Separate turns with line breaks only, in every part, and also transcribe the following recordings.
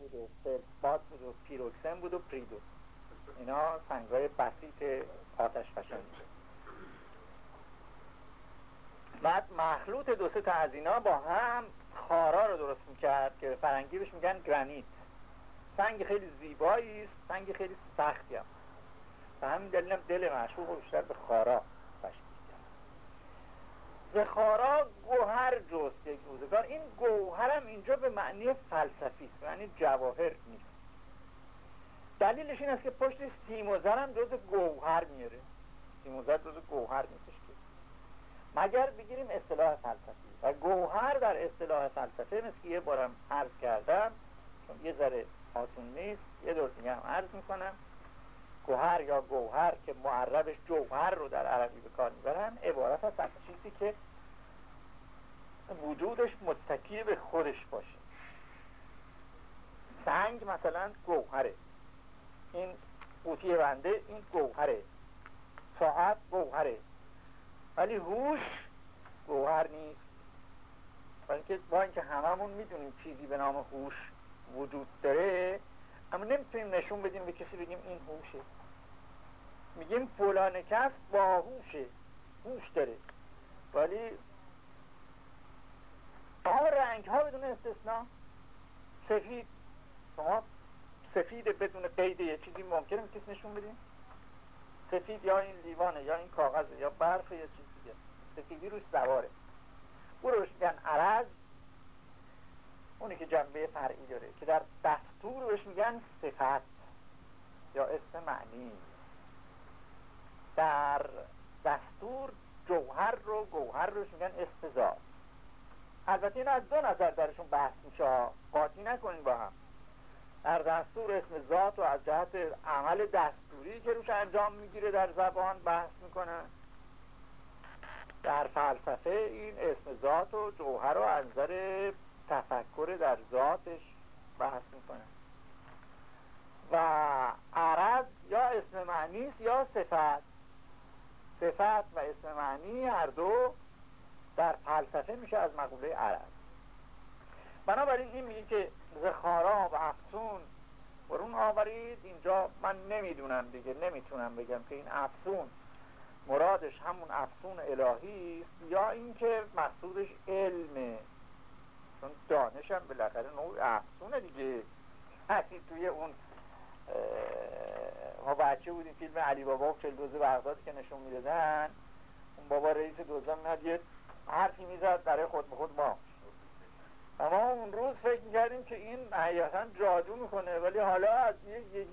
بود و فلسپات بود و پیروکسن بود و پریدو اینا سنگای بسیط آتش فشانی بعد مخلوط دو سه تا از اینا با هم خارا رو درست می‌کرد که فرنگی بهش میگن گرانیت. سنگ خیلی زیبایی است سنگ خیلی سختی هم. و همین دلیل هم دل مشهور بیشتر به خارا. زخارا گوهر جست یک روزگار. این گوهر هم اینجا به معنی فلسفی است یعنی جواهر نیست. دلیلش این است که پشت سیم و زر هم جز گوهر میاره سیم و زر جز گوهر نیستش مگر بگیریم اصطلاح فلسفی. و گوهر در اصطلاح فلسفه مثل که یه بارم عرض کردم چون یه ذره آسون نیست یه دور دیگه هم عرض می‌کنم. گوهر یا گوهر که معربش جوهر رو در عربی به کار می‌برن عبارت از چیزی که وجودش متکی به خودش باشه. سنگ مثلا گوهره. این قوطی بنده این گوهره. ساعت گوهره. ولی هوش گوهر نیست. با اینکه هممون می‌دونیم چیزی به نام هوش وجود داره اما نمی‌تونیم نشون بدیم به کسی بگیم این هوشه. میگیم فلان کس باهوشه هوش داره. ولی تمام رنگ ها بدون استثنا. سفید. شما سفید بدون قید یه چیزی ممکنه کسی نشون بدیم سفید یا این لیوانه یا این کاغذه یا برف یا چیز دیگه. سفیدی روش سواره. او روش میگن عرض. اونی که جنبه فرعی داره که در دستور روش میگن صفت یا اسم معنی. در دستور جوهر رو گوهر روش میگن استزاد البته این از دو نظر درشون بحث میشه قاطی نکنین با هم. در دستور اسم ذات و از جهت عمل دستوری که روش انجام می‌گیره در زبان بحث می‌کنن. در فلسفه این اسم ذات و جوهر رو از نظر تفکر در ذاتش بحث می‌کنن. و عرض یا اسم معنی یا صفت. صفت و اسم معنی هر دو در فلسفه میشه از مقوله عرض بنابراین این میگه که زخارا و افسون برون آورید. اینجا من نمی‌دونم دیگه نمی‌تونم بگم که این افسون مرادش همون افسون الهی است یا اینکه مقصودش علمه. چون دانش هم بالاخره نوع افسونه دیگه. هستی توی اون ما بچه بودیم فیلم علی بابا و چل که نشون می‌دادن. اون بابا رئیس دوزه میاد یه حرفی می‌زد برای خود به خود ما. اما اون روز فکر می‌کردیم که این حقیقتا جادو می‌کنه ولی حالا از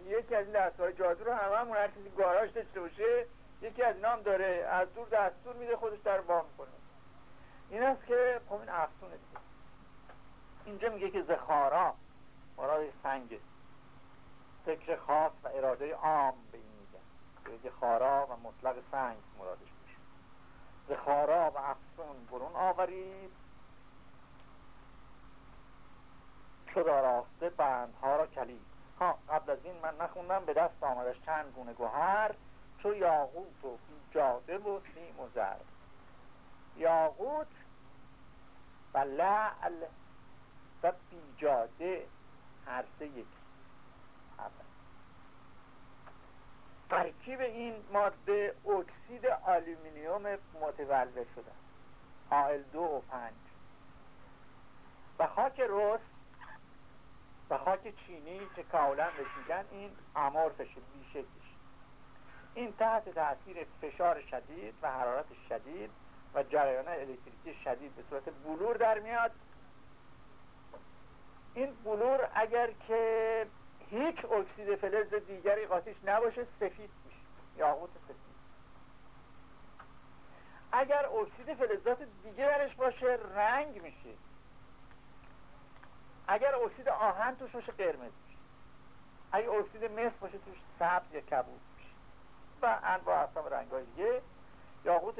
یکی از این دستهای جادو رو همه همون هر کسی گاراژ داشته باشه یکی از اینا هم داره از دور دستور میده خودش در با می‌کنه. این است که خب این افسونه دیگه. اینجا میگه که زخارا مراد سنگ فکر خاص و اراده عام به این میگن خارا و مطلق سنگ مرادش زخارا و افسون برون آورید. شد آراسته بندها را کلید. ها قبل از این من نخوندم به دست آمدش چند گونه گوهر چو یاقوت و بیجاده و سیم و زر یاقوت و لعل و بیجاده هر سه یکی. ترکیب این ماده اکسید آلومینیوم متبلور شده. Al دو O پنج. و خاک رست و خاک چینی که کاملا میگن این امورفشه بیشکلش این تحت تاثیر فشار شدید و حرارت شدید و جریان الکتریکی شدید به صورت بلور در میاد. این بلور اگر که هیچ اکسید فلز دیگری قاطیش نباشه سفید میشه. یاقوت سفید. اگر اکسید فلزات دیگه درش باشه رنگ میشه. اگر اکسید آهن توش باشه قرمز میشه. اگر اکسید مس باشه توش سبز یا کبود میشه. و انواع اصلا رنگ های دیگه یاقوت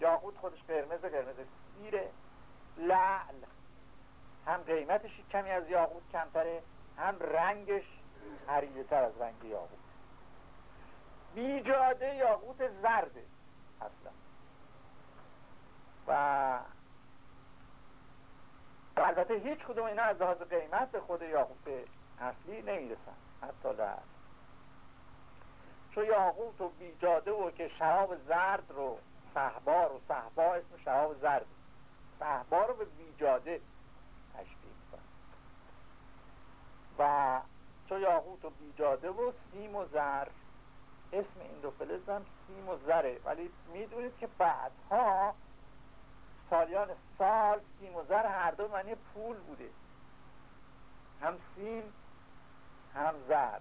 یاقوت خودش قرمز قرمز سیره. لعل. هم قیمتش کمی از یاقوت کمتره. هم رنگش حریده تر از رنگ یاقوت. بیجاده یاقوت زرده اصلا. و البته هیچ کدوم اینا از لحاظ قیمت خود یاقوت اصلی نمی‌رسن. حتی در چون یاقوت و بیجاده و که شراب زرد رو صحبار و صحبا اسم شراب زرد. صحبا رو به بیجاده تشبیه کنن و چون یاقوت و بیجاده و سیم و زر اسم این دو فلز هم سیم و زره. ولی می‌دونید که بعدها سالیان سال سیم و زر هر دو معنی پول بوده. هم سیم هم زر.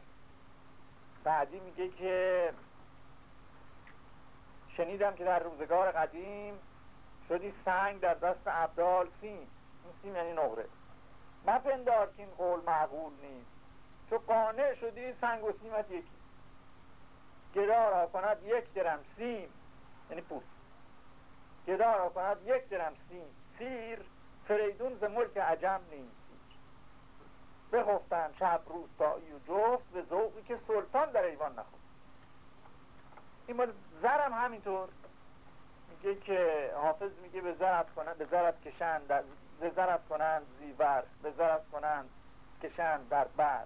بعدی میگه که شنیدم که در روزگار قدیم شدی سنگ در دست عبدال سیم. این سیم یعنی نقره. مپندار که این قول معقول نیست. تو قانع شدی سنگ و سیمت یکی. گدا را کند یک درم سیم. یعنی پول. گدا را کند یک درم سیم. سیر فریدون ز ملک عجم نیست. بخفتن شب روستایی و جفت به ذوقی که سلطان در ایوان نخود این مال زرم همینطور. میگه که حافظ میگه به زرت کنند به زرت کشند. زرت کنند زیور به کنند کشند در بر.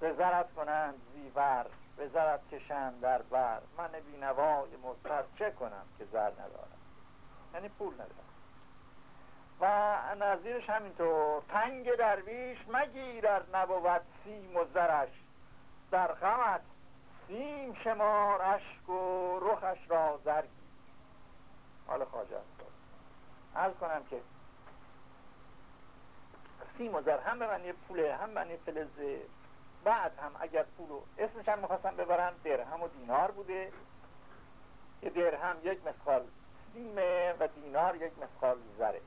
به کنند زیور به زرت کشند در بر. من بینوای مستر چه کنم که زر ندارم؟ یعنی پول ندارم. و نظیرش همینطور تنگ درویش مگیرر نبود سیم و زرش. در غمت سیم شمار اشک و رخش را زرگی حال خواجه است. کنم که سیم و زر. هم به معنی پوله هم معنی فلزه بعد هم اگر پولو اسمش هم می‌خواستم ببرن درهم و دینار بوده. که درهم یک مسخال سیمه و دینار یک مسخال زره.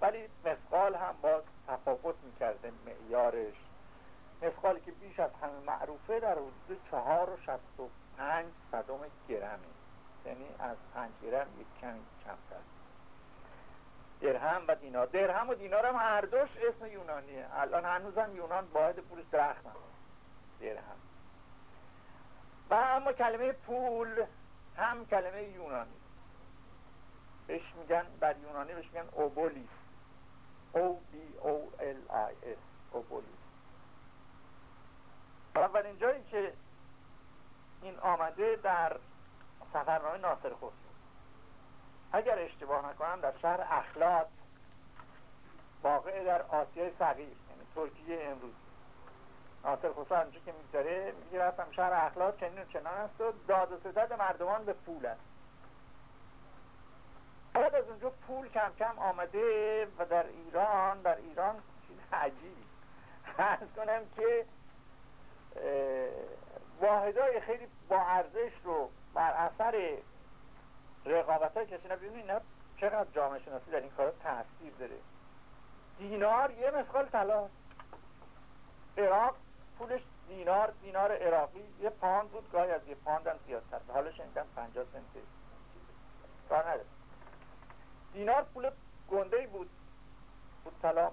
ولی مسقال هم باز تفاوت می‌کرده معیارش. مسقالی که بیش از همه معروفه در حدود چهار و شست و پنج صدم گرمه. یعنی از پنج گرم یک کمی کمتر. درهم و دینار. درهم و دینار هم هر دوش اسم یونانیه. الان هنوزم یونان باید پولش درخت هم. درهم. و اما کلمه پول هم کلمه یونانی. بهش میگن در یونانی بهش میگن اوبولیس. O B O L I S اوبولیس. اولین جایی که این آمده در سفرنامه ناصر خسرو. اگر اشتباه نکنم در شهر اخلاط واقع در آسیای صغیر یعنی ترکیه امروز. ناصر خسرو همچون که می‌گذاره میگه شهر اخلاط چنین و چنان است و داد و ستد مردمان به پول است. بعد از اونجا پول کم کم آمده و در ایران در ایران چیز عجیبی. ارز کنم که واحدای خیلی با ارزش رو بر اثر رقابت های کسی نبینید نه چقدر جامعه شناسی در این کار تاثیر داره؟ دینار یه مسخال طلا. عراق پولش دینار دینار عراقی. یه پاند بود گاهی از یه پاندم زیادتر. حالا شنیدم 50 سنت. کار نداره. دینار پول گنده بود. بود طلا.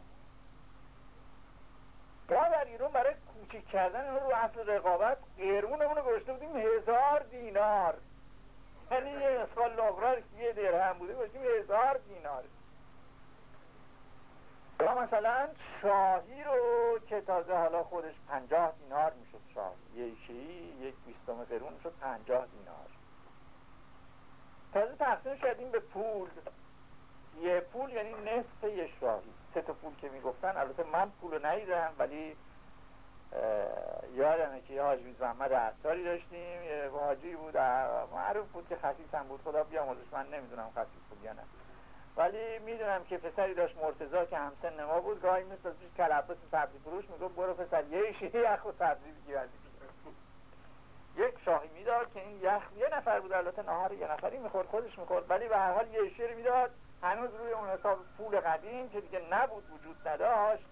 ما در ایران برای کوچک کردن رو اصل رقابت قیرمونمون رو گذاشته بودیم هزار دینار. یعنی یه اسخال لغرار یه درهم بوده گذاشتیم هزار دینار. یا مثلا شاهی رو که تازه حالا خودش پنجاه دینار می‌شد شاهی. یکیی یک بیستم قرون شد پنجاه دینار. تازه تقسیم شدیم به پول. یه پول یعنی نصف یه شاهی. سه تا پول که می‌گفتن البته من پول رو ولی یادمه که یه حاجی محمد عطاری داشتیم یه حاجی بود معروف بود که خصیص هم بود خدا بیاموزش من نمی‌دونم خصیص بود یا نه. ولی می‌دونم که پسری داشت مرتزا که همسن ما بود گاهی مثل پیش کلبس سبزی فروش می‌گفت برو پسر یه شیه یخ و سبزی بگیر یک شاهی می‌داد که این یخ یه نفر بود البته نهار یه نفری می‌خورد خودش می‌خورد ولی به هر حال یه شیر می‌داد. هنوز روی اون حساب پول قدیم که دیگه نبود وجود نداشت.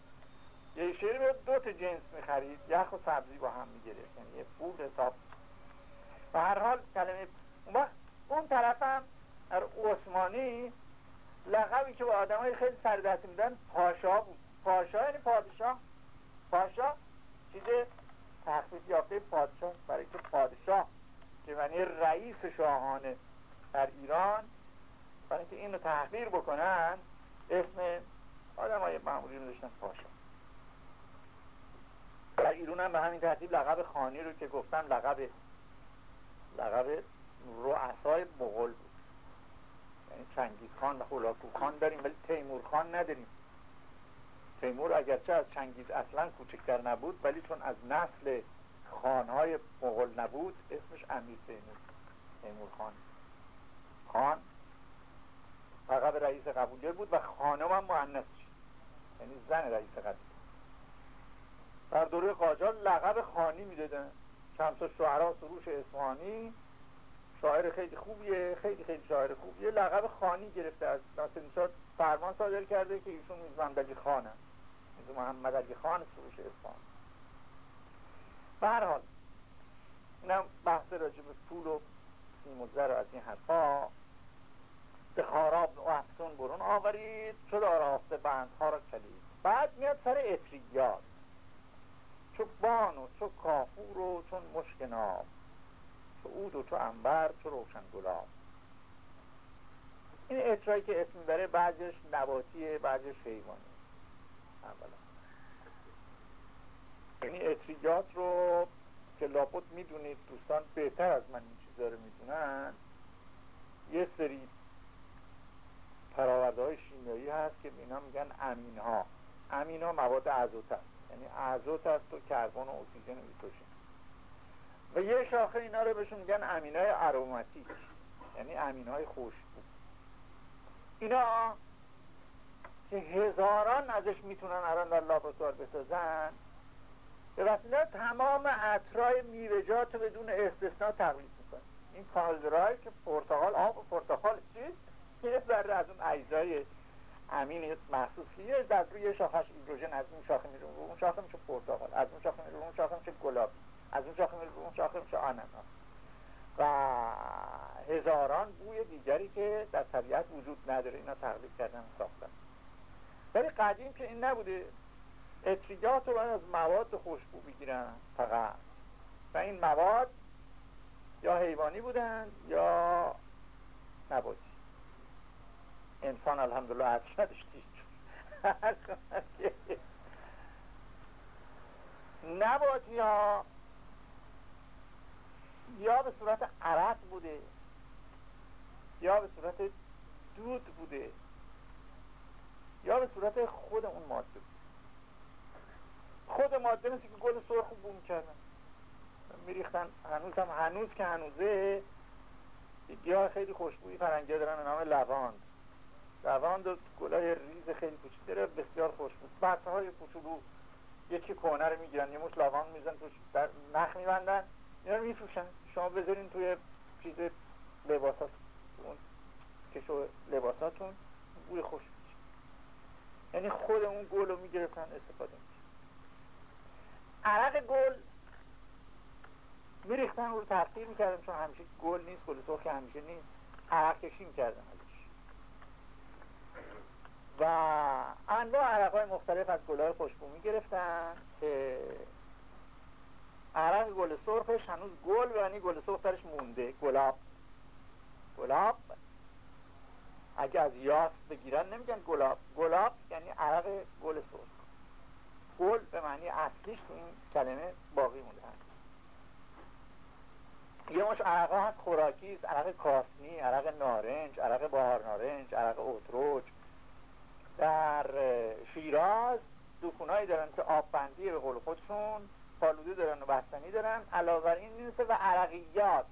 یه شیر به دو تا جنس می‌خرید یخ و سبزی با هم می‌گرفت یعنی یه پول حساب. و هر حال کلمه اون اون طرف هم در عثمانی لقبی که به آدم های خیلی سردست میدن پاشا بود. پاشا یعنی پادشاه. پاشا چیز تخصیص یافته پادشاه برای که پادشاه که یعنی رئیس شاهانه در ایران برای اینکه این رو تحقیر بکنن اسم آدم های معمولی رو داشتن پاشا. در ایران هم به همین ترتیب لقب خانی رو که گفتم لقب لقب رؤسای مغول بود. یعنی چنگیز خان و هولاکو خان داریم ولی تیمور خان نداریم. تیمور اگرچه از چنگیز اصلا کوچکتر نبود ولی چون از نسل خانهای مغول نبود اسمش امیر تیمور تیمور خان. خان لقب رئیس قبولیه بود و خانم هم معنیس یعنی زن رئیس قبولیه. در دوره قاجار لقب خانی می‌دادن. شمس شعرا سروش اسمانی شاعر خیلی خوبیه خیلی خیلی شاعر خوبیه. لقب خانی گرفته از ناصر فرمان صادر کرده که ایشون میز محمد خانه. میز محمد علی خان سروش اسفان به هر حال اینم بحث راجع به پول و سیم و زر از این حرفا. به خاراب و افسون برون آورید. شد آراسته بندها را کلید. بعد میاد سر اتریگیات چو بان و چو کافور و چون مشک ناب چو اود و چو انبر چو روشن گلاب این اطرایی که اسم داره بعضش نباتیه بعضش حیوانی اولا. یعنی اطریات رو که لابد می‌دونید دوستان بهتر از من این چیزا رو می‌دونن یه سری پراورده های شیمیایی هست که اینا میگن امین ها امین ها مواد ازوت هست یعنی ازوت هست و کربن و اکسیژن میتوشن و یه شاخه اینا رو بهشون میگن امین های اروماتیک. یعنی امین های خوشبو اینا که هزاران ازش می‌تونن الان در لابراتوار بسازن به وسیله تمام عطرای میوه‌جات بدون استثنا تقلید می‌کنن. این کالدرای که پرتقال آب پرتقال چیست؟ یه ذره از اون اجزای امین محسوسیه در روی شاخش ایدروژن از اون شاخه میره اون شاخه میشه پرتقال از اون شاخه میره اون شاخه میشه گلاب از اون شاخه میره اون شاخه میشه آناناس و هزاران بوی دیگری که در طبیعت وجود نداره اینا تقلید کردن ساختن. ولی قدیم که این نبوده اطریات رو از مواد خوشبو بگیرن فقط. و این مواد یا حیوانی بودن یا نباتی انسان الحمدلله عرض نداشتی نباتی ها یا به صورت عرق بوده یا به صورت دود بوده یا به صورت خود اون ماده بوده. خود ماده مثل که گل سرخ بوم کردن. میریختن هنوز هم هنوز که هنوزه گیاه خیلی خوشبویی فرنگی دارن نام lavande lavande و گلای ریز خیلی کوچیک داره بسیار خوشبو بچه های کوچولو یکی کهنه رو می‌گیرن یه مش لواند میزن توش در نخ میبندن اینا رو میفروشن. شما بذارین توی چیز لباسات اون کشو لباساتون بوی خوش یعنی خود اون گل رو می‌گرفتن استفاده میشه. عرق گل میریختن رو تفکیر می‌کردن چون همیشه گل نیست گل سرخ همیشه نیست. عرق کشی می‌کردن. و انواع عرق های مختلف از گل های خوشبو می‌گرفتن که عرق گل سرخش هنوز گل یعنی گل سرخ درش مونده. گلاب. گلاب. اگه از یاس بگیرن نمیگن گلاب. گلاب یعنی عرق گل سرخ. گل به معنی اصلیش تو این کلمه باقی مونده. یه مش عرق خوراکی عرق کاسنی عرق نارنج عرق بهار نارنج عرق اتروج در شیراز دکونایی دارن که آب بندی به قول خودشون پالوده دارن و بستنی دارن. علاوه بر این نیسته و عرقیات.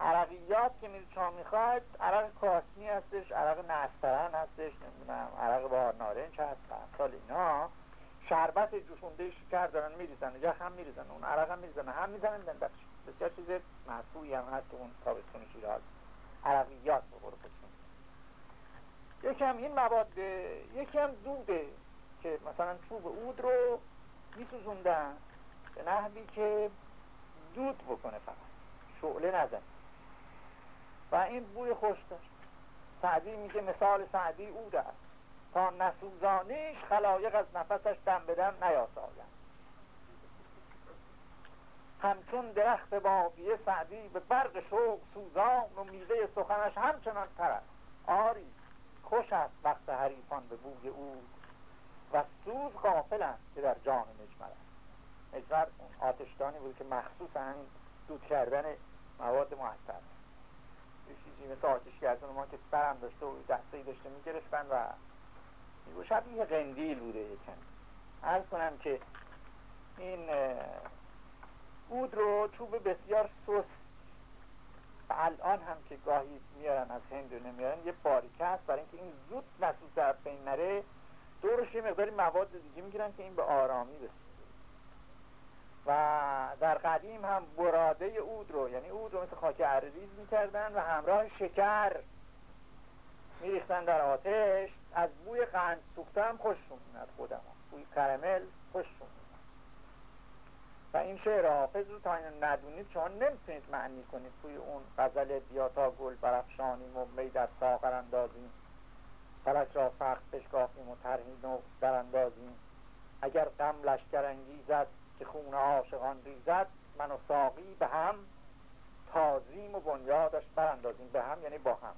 عرقیات که میره چا می‌خواد عرق کاسنی هستش عرق نسترن هستش نمی‌دونم عرق بار نارنج هست سال اینا. شربت جوشونده شکر دارن میریزن. یا هم میریزن اون عرق هم میریزن هم می‌زنن بسیار چیز مطبوعی هم هست اون تابستون شیراز. عرقیات به قول یکی هم این مواد یکی هم دوده که مثلا چوب اود رو میسوزوندن به نحوی که دود بکنه فقط. شعله نزن. و این بوی خوش داشت. سعدی میگه مثال سعدی اود است. تا نسوزانیش خلایق از نفسش دم به دم همچون درخت بابیه سعدی به برق شوق سوزان و میوه سخنش همچنان تر است. آری خوش است وقت حریفان به بوی او و سوز غافلند که در جان مجمر است. مجمر آتشدانی بود که مخصوص همین دود کردن مواد معطر یه چیزی مثل آتش گردون ما که سرم داشته و دسته داشته می‌گرفتن و میگو شبیه قندیل بوده یکن عرض کنم که این اود رو چوب بسیار سست و الان هم که گاهی میارن از هند و نمیارن یه باریکه هست برای اینکه این زود مسود در بین نره دورش یه مقداری مواد دیگه می‌گیرن که این به آرامی بسید و در قدیم هم براده اود رو یعنی اود رو مثل خاک عرضیز می‌کردن و همراه شکر میریختن در آتش از بوی قند سوخته هم خوششون میاد خودم. بوی کرمل خوششون و این شعر حافظ رو تا این ندونید شما نمی‌تونید معنی کنید توی اون غزل بیاتا گل برفشانیم و می در ساغر اندازیم. فلک را سخت بشکافیم و ترهین و در اندازیم. اگر غم لشکر انگیزد که خون عاشقان ریزد من و ساقی به هم تازیم و بنیادش براندازیم. به هم یعنی با هم.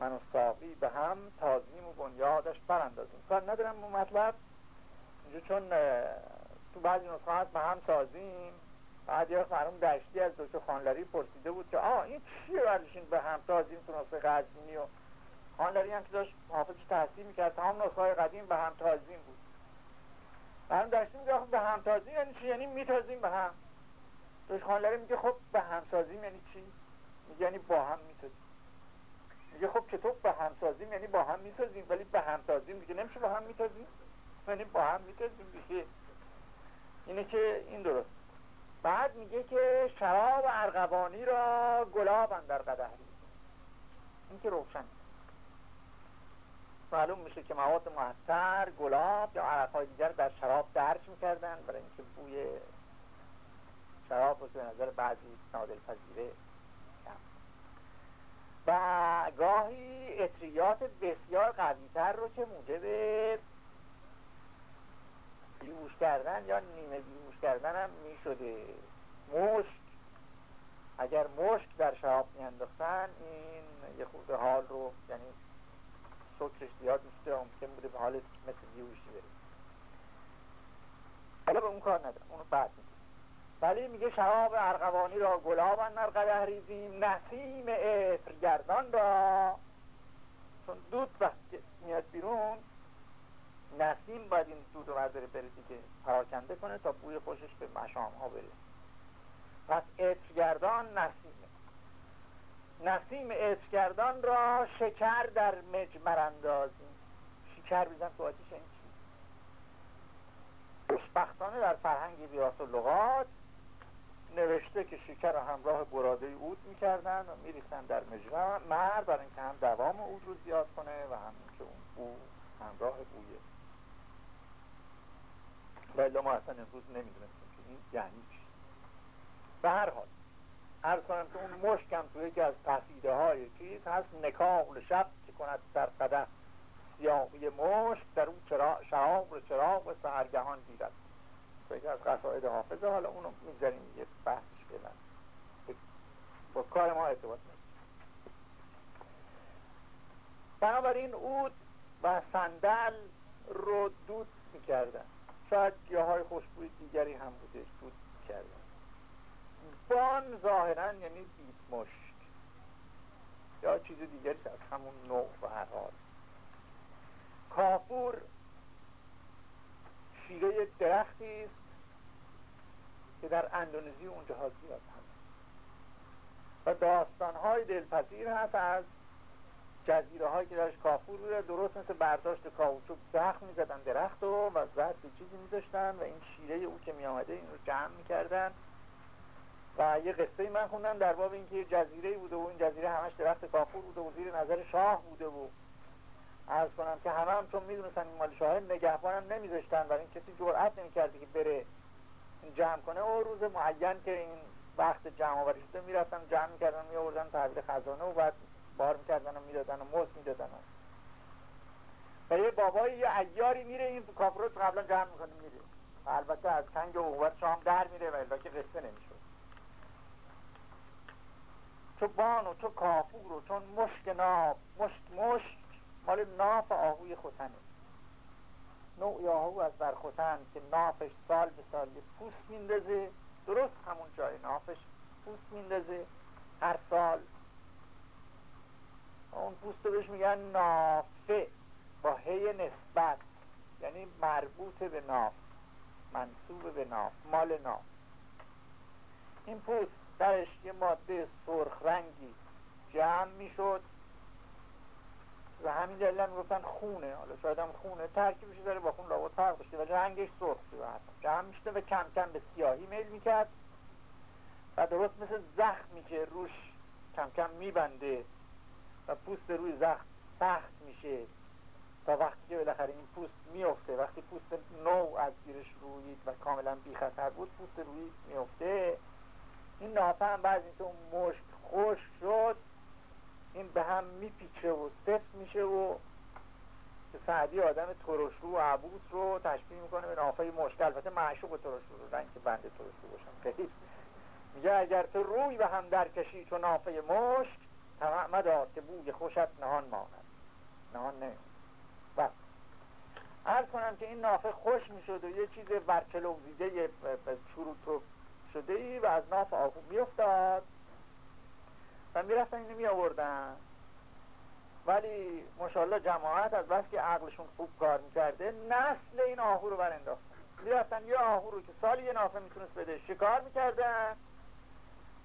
من و ساقی به هم تازیم و بنیادش براندازیم. کار ندارم اون مطلب؟ اینجا چون تو بعضی نسخه هست به هم سازیم. بعد یک مرحوم دشتی از دکتر خانلری پرسیده بود که آه این چیه برشین به هم سازیم تو نسخه قدیمی و خانلری هم که داشت حافظ تحصیل می‌کرد تمام نسخه قدیم به هم تازیم بود. مرحوم دشتی میگه به هم تازیم یعنی چی؟ یعنی میتازیم به هم. دکتر خانلری میگه خب به هم سازیم یعنی چی؟ میگه یعنی با هم میتازیم. میگه خب چطور به هم سازیم؟ یعنی با هم میتازیم ولی به هم سازیم دیگه نمیشه با هم میتازیم. یعنی با هم میتازیم دیگه. اینه که این درست. بعد میگه که شراب ارغوانی را گلاب در قدر این که روشن. معلوم میشه که مواد محتر گلاب یا عرقهای دیگر در شراب درک می‌کردن برای اینکه بوی شراب رو به نظر بعضی نادل پذیره و گاهی اطریات بسیار قویتر رو که موجب بیهوش کردن یا نیمه بیهوش کردن هم می شده اگر مشک در شراب میانداختن این یه خورده حال رو یعنی سکرش زیاد میشه ممکن بوده به حال مثل بیهوشی بره. حالا به اون کار ندارم اونو بعد میگه ولی میگه شراب ارغوانی را گلاب اندر قده ریزیم نسیم گردان را. چون دود وقتی میاد بیرون نسیم باید این دود رو برداره بره دیگه پراکنده کنه تا بوی خوشش به مشام ها بره. پس اترگردان نسیمه نسیم اترگردان را شکر در مجمر اندازیم. شکر بیزن تو آتیش این چی؟ خوشبختانه در فرهنگ بیاس و لغات نوشته که شکر رو همراه براده اود می‌کردن و میریختن در مجمر مرد برای اینکه هم دوام اود رو زیاد کنه و هم که اون بو همراه ولی ما اصلا امروز نمی‌دونستیم که این یعنی چی. به هر حال عرض کنم که اون مشکم تو یکی از قصیده های چیز هست نکاح شب که کند در قده سیاهی مشک در اون شراب و چراغ و سهرگهان گیرد تو یکی از قصاید حافظه حالا اونو می‌گذاریم یه بحثش بدن با کار ما ارتباط نیست بنابراین اود و صندل رو دود می‌کردن. شاید های خوشبوی دیگری هم بوده بود کردن. بان ظاهرا یعنی بیت مشک یا چیز دیگری از همون نوع و حال. کافور شیره درختی است که در اندونزی اونجا زیاد هست. و داستانهای دلپذیر هست از جزیره هایی که درش کافور بوده درست مثل برداشت کاوچو زخم می‌زدن درخت و و زد به چیزی میذاشتن و این شیره او که میآمده این رو جمع می‌کردن. و یه قصه من خوندم در باب اینکه یه جزیره بوده و این جزیره همش درخت کافور بوده و زیر نظر شاه بوده و عرض کنم که همه هم چون می‌دونستن این مال شاه هم نمیذاشتن. و این کسی جرأت نمی‌کرده که بره جمع کنه. و روز معین که این وقت جمع آوری شده می‌رفتن جمع می‌کردن میآوردن تحویل خزانه و بعد بار می‌کردن و می‌دادن و مزد می‌دادن. و یه بابایی یه ایاری میره این کافروت قبلا جمع می‌کنه میره. البته از و اوقات شام در میره و که قصه نمی‌شد. چو بان و چو کافور و چون مشک ناب مشک مشک مال ناف آهوی خوتنه. نوع آهو از برخوتن که نافش سال به سال پوست میندازه. درست همون جای نافش پوست میندازه. هر سال اون پوست رو بهش میگن نافه با هی نسبت. یعنی مربوط به ناف منصوب به ناف مال ناف. این پوست درش یه ماده سرخ رنگی جمع می‌شد و همین دلیل گفتن خونه. حالا شاید هم خونه ترکیبش داره با خون لابد فرق داشته و رنگش سرخ شده. جمع می‌شده و کم کم به سیاهی میل می‌کرد و درست مثل زخمی که روش کم کم میبنده و پوست روی زخم سخت میشه. تا وقتی که بالاخره این پوست میفته وقتی پوست نو از گیرش رویید و کاملا بی خطر بود پوست روی میفته این نافه هم بعد اینطور مشک خوش شد. این به هم میپیچه و سفت میشه و که سعدی آدم ترشرو و عبوس رو تشبیه می‌کنه به نافه مشک. البته معشوق ترشرو رو رنگ که بنده ترشرو باشم. خیلی. میگه اگر تو روی به هم درکشی چون نافه مشک طمع مدار که بوی خوشت نهان ماند. نهان نمید بس عرض کنم که این نافه خوش می‌شد و یه چیز برچلوزیده چروک شده ای و از ناف آهو میافتاد. و می‌رفتن اینو می آوردن ولی ماشاءالله جماعت از بس که عقلشون خوب کار می‌کرده نسل این آهو رو برانداختن. می‌رفتن یه آهو رو که سالی یه نافه می‌تونست بده شکار می‌کردن.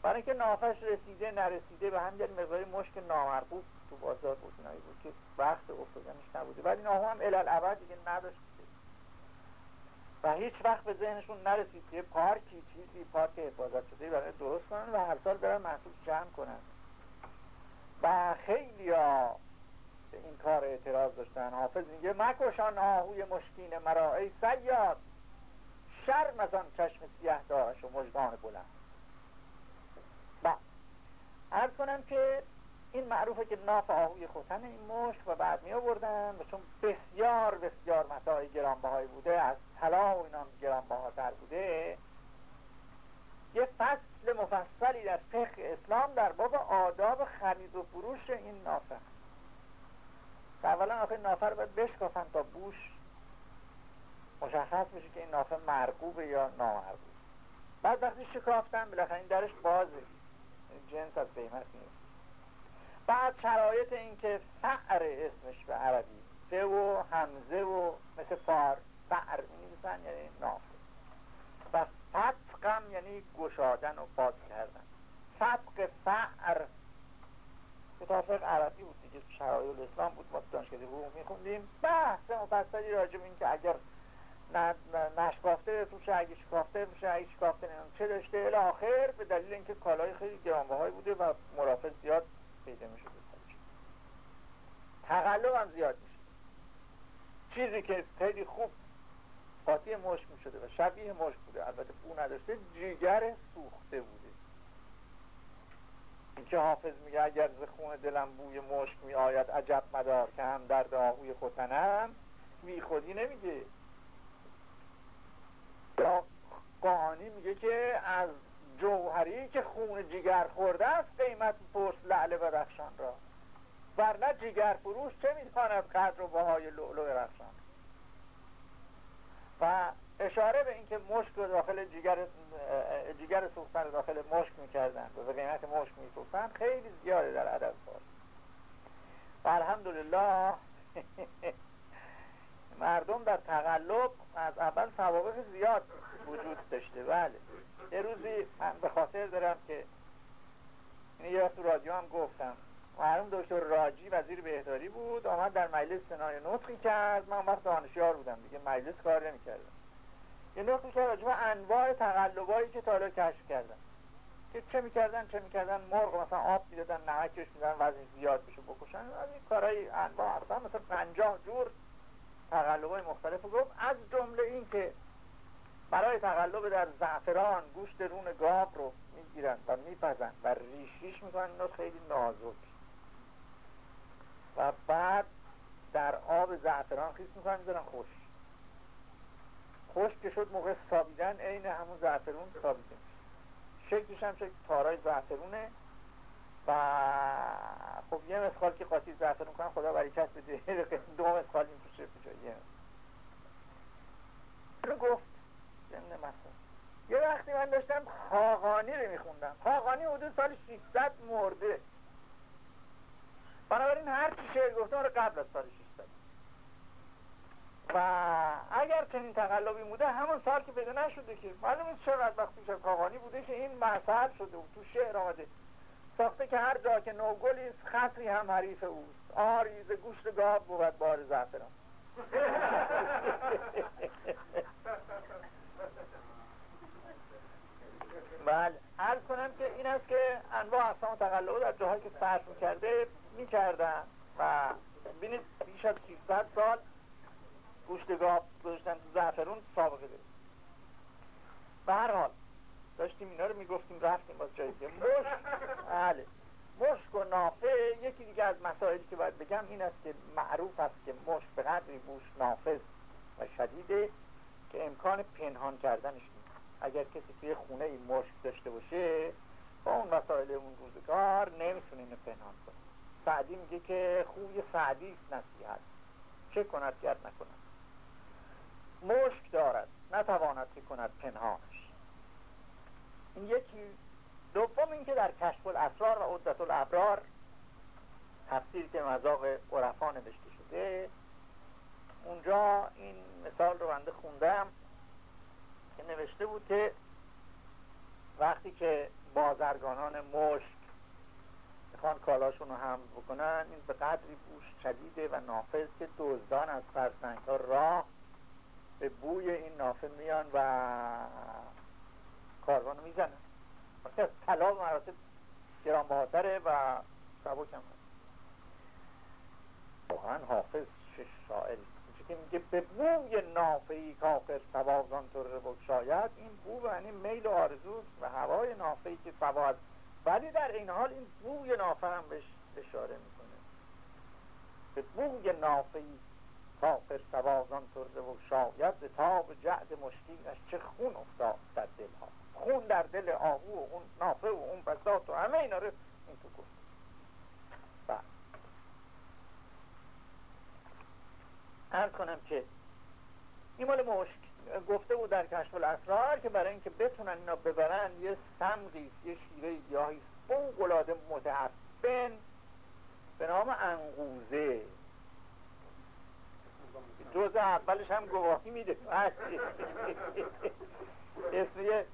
برای اینکه نافش رسیده نرسیده به همین مقداری مشک نامرغوب تو بازار بود بود که وقت افتادنش نبوده. ولی این آهو هم الالعبد دیگه نداشت. و هیچ وقت به ذهنشون نرسید که پارکی چیزی پارک حفاظت شده برای درست کنن و هر سال برن محصول جمع کنن. و خیلی به این کار اعتراض داشتن. حافظ میگه مکشان آهوی مشکین مرا ای سیاد شرم از آن چشم سیه دارش و مجدان بلند. با عرض کنم که این معروفه که ناف آهوی خوتن این مشک و بعد می آوردن و چون بسیار بسیار متاع گرانبهایی بوده از طلا و اینا گرانبهاتر بوده یه فصل مفصلی در فقه اسلام در باب آداب خرید و فروش این نافه. اولا آخه نافه رو باید بشکافن تا بوش مشخص بشه که این نافه مرغوبه یا نامرغوب. بعد وقتی شکافتن بالاخره این درش بازه. جنس از قیمت نیست. بعد شرایط این که فعر اسمش به عربی سه و همزه و مثل فار فعر می یعنی نافه و فتقم یعنی گشادن و باز کردن. فتق فعر کتاب عربی بود دیگه شرایط اسلام بود ما دانشگاه حقوق میخوندیم. بحث مفصلی راجع به اینکه اگر نشکافته توش اگه شکافته باشه اگه شکافته چه داشته الاخر به دلیل اینکه کالای خیلی گرانبهایی بوده و مرافع زیاد پیدا میشه. تقلب هم زیاد میشه. چیزی که خیلی خوب قاطی مشک می‌شده و شبیه مشک بوده. البته بو نداشته جیگر سوخته بوده. اینکه حافظ میگه اگر ز خون دلم بوی مشک می آید عجب مدار که هم درد آهوی خوتنم. بی خودی نمیگه. قانی میگه که از جوهری که خون جگر خورده است قیمت پرس لعل رخشان را. ورنه جگر فروش چه می‌تواند قدر و بهای لؤلؤ رخشان و اشاره به اینکه مشک رو داخل جگر جگر سوختن داخل مشک می‌کردن به قیمت مشک میسوختن خیلی زیاده در عدد سال و الحمدلله مردم در تقلب از اول سوابق زیاد وجود داشته. بله. یه روزی من به خاطر دارم که این یه تو هم گفتم. مرحوم دکتر راجی وزیر بهداری بود آمد در مجلس سنای نطقی کرد. من وقت دانشیار بودم دیگه مجلس کار نمی‌کردم. یه نطقی کرد راجب انواع تقلبایی که تالا کشف کردن که چه می‌کردن چه می‌کردن مرغ مثلا آب می‌دادن نمکش می‌دادن وزن زیاد بشه بکشن. از این کارهای انواع مثلا پنجاه جور تقلبای مختلف گفت. از جمله این که برای تقلب در زعفران گوشت رون گاو رو می‌گیرن و میپزن و ریشیش می‌کنن اینا خیلی نازک. و بعد در آب زعفران خیس می‌کنن می‌ذارن خوش خوش که شد موقع سابیدن عین همون زعفرون سابیده شکلش هم شکل تارای زعفرونه. و خب یه مسخال که قاطی زعفر می‌کنن خدا برکت بده؟ دو مسخال این پوشه بجایی رو گفت ضمن مثلا یه وقتی من داشتم خاقانی رو میخوندم. خاقانی حدود سال 600 مرده. بنابراین هر چی شعر گفتم رو قبل از سال 600 و اگر چنین تقلبی بوده همون سال که پیدا نشده که معلوم چقدر وقت از خاقانی بوده که این مسئل شده و تو شعر آمده. ساخته که هر جا که نوگلی خطری هم حریف اوست. آریز گوشت گاب بود بار زعفران بله. عرض کنم که این است که انواع اصلا تقلب در جاهایی که صرف می‌کرده می‌کردن و بینید بیش از 600 سال گوشت گاب گذاشتن تو زعفرون سابقه داره. به هر حال داشتیم اینا رو می‌گفتیم رفتیم باز که مشک بله. مشک و نافه یکی دیگه از مسائلی که باید بگم این است که معروف است که مشک به قدری بوش نافذ و شدیده که امکان پنهان کردنش نیست. اگر کسی توی خونه این مشک داشته باشه با اون وسایل اون روزگار نمی‌تونه اینو پنهان کنه. سعدی میگه که خوی سعدی است نصیحت. چه کند گر نکند. مشک دارد. نتواند که کند پنهانش این یکی. دوم اینکه در کشف الاسرار و عدت الابرار تفسیر که مذاق عرفا نوشته شده اونجا این مثال رو بنده خوندم که نوشته بود که وقتی که بازرگانان مشک می‌خوان کالاشون رو حمل بکنن این به قدری بوش شدیده و نافذ که دزدان از فرسنگ ها راه به بوی این نافه میان و کاروان می‌زنن وقتی از طلا مراتب گرانبهاتره و سبک هم. واقعا حافظ چه شاعری که میگه به بوی نافه ای کافر سوازان تو رو شاید این بو یعنی میل و آرزو و هوای نافه ای که سواز ولی در این حال این بوی نافه هم بهش اشاره می‌کنه. به بوی نافه ای کافر سوازان ترزه و شاید به تاب جعد مشکینش چه خون افتاد در دلها. خون در دل آهو و اون نافه و اون بسات و همه اینا رو این تو گفت. ارز کنم که این مال مشک گفته بود در کشف الاسرار که برای اینکه بتونن اینا ببرن یه سمقی یه شیره گیاهی فوقالعاده متحفن به نام انقوزه. جز اولش هم گواهی میده. اسم یه,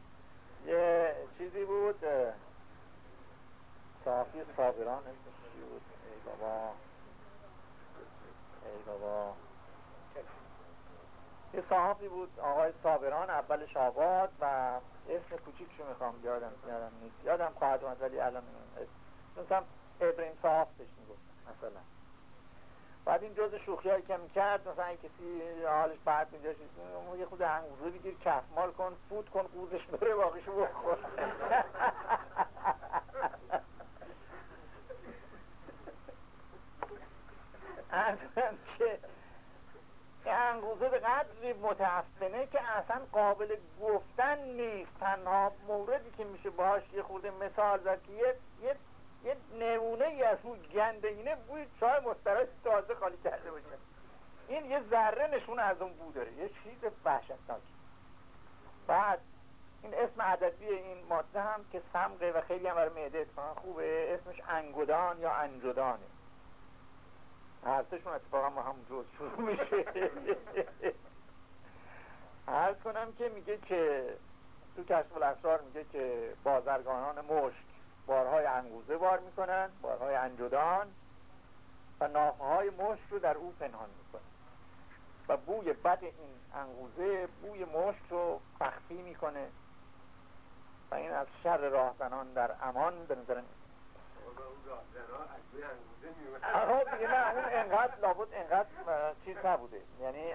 یه چیزی بود صافی صابران چی بود ای بابا. ای بابا. یه صحافی بود آقای صابران اول شاباد و اسم کوچیکشو می‌خوام یادم یادم نیست. یادم خواهد اومد ولی الان مثلا ابراهیم صحاف بهش می‌گفت مثلا. بعد این جز شوخی هایی که می‌کرد مثلا کسی حالش بعد میداشت یه خود هنگوزه بگیر کفمال کن فوت کن قوزش بره باقیشو بخور. که انگوزه به قدری متعفنه که اصلا قابل گفتن نیست. تنها موردی که میشه باهاش یه خود مثال زد که یه, یه نمونه ای از اون گندگینه بوی چای مسترش تازه خالی کرده باشه این یه ذره نشون از اون بو داره یه چیز وحشتناکی بعد این اسم عددی این ماده هم که سمقه و خیلی هم برای معده خوبه اسمش انگودان یا انجدانه هرتشون اتفاقا با هم جز شروع میشه. عرض کنم که میگه که تو کشف الاسرار میگه که بازرگانان مشک بارهای انگوزه بار می‌کنن بارهای انجدان و نافه های مشک رو در او پنهان می‌کنن. و بوی بد این انگوزه بوی مشک رو مخفی می‌کنه. و این از شر راهزنان در امان به نظر آقا دیگه نه اون انقدر لابد انقدر چیز نبوده. یعنی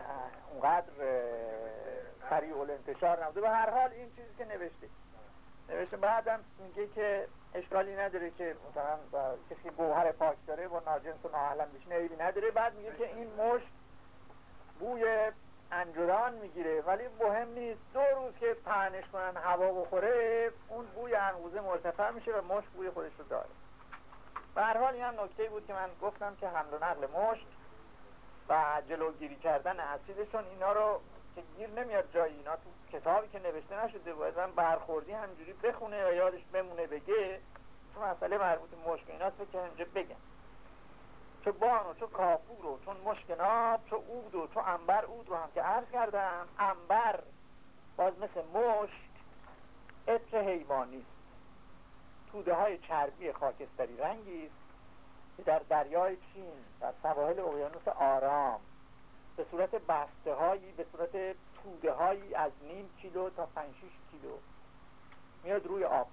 اونقدر سریع انتشار نبوده. به هر حال این چیزی که نوشته. نوشته بعدم میگه که اشکالی نداره که مثلا کسی گوهر پاک داره با ناجنس و ناهلم بشینه ایبی نداره. بعد میگه که این مشت بوی انجران می‌گیره. ولی مهم نیست. دو روز که پهنش کنن هوا بخوره اون بوی انگوزه مرتفع میشه و مشت بوی خودش رو داره. به هر حال این هم نکته بود که من گفتم که حمل و نقل مشت و جلوگیری کردن اسیدشون اینا رو که گیر نمیاد جایی اینا تو کتابی که نوشته نشده باید من برخوردی همجوری بخونه و یادش بمونه بگه. تو مسئله مربوط ایناست که اینجا بگم. چو بانو چو کافور و چون مشکناب چو اود و چو انبر اود رو هم که عرض کردم انبر باز مثل مشک عطر حیوانی است. توده های چربی خاکستری رنگی است که در دریای چین در سواحل اقیانوس آرام به صورت بسته هایی به صورت توده هایی از نیم کیلو تا 5 کیلو میاد روی آب.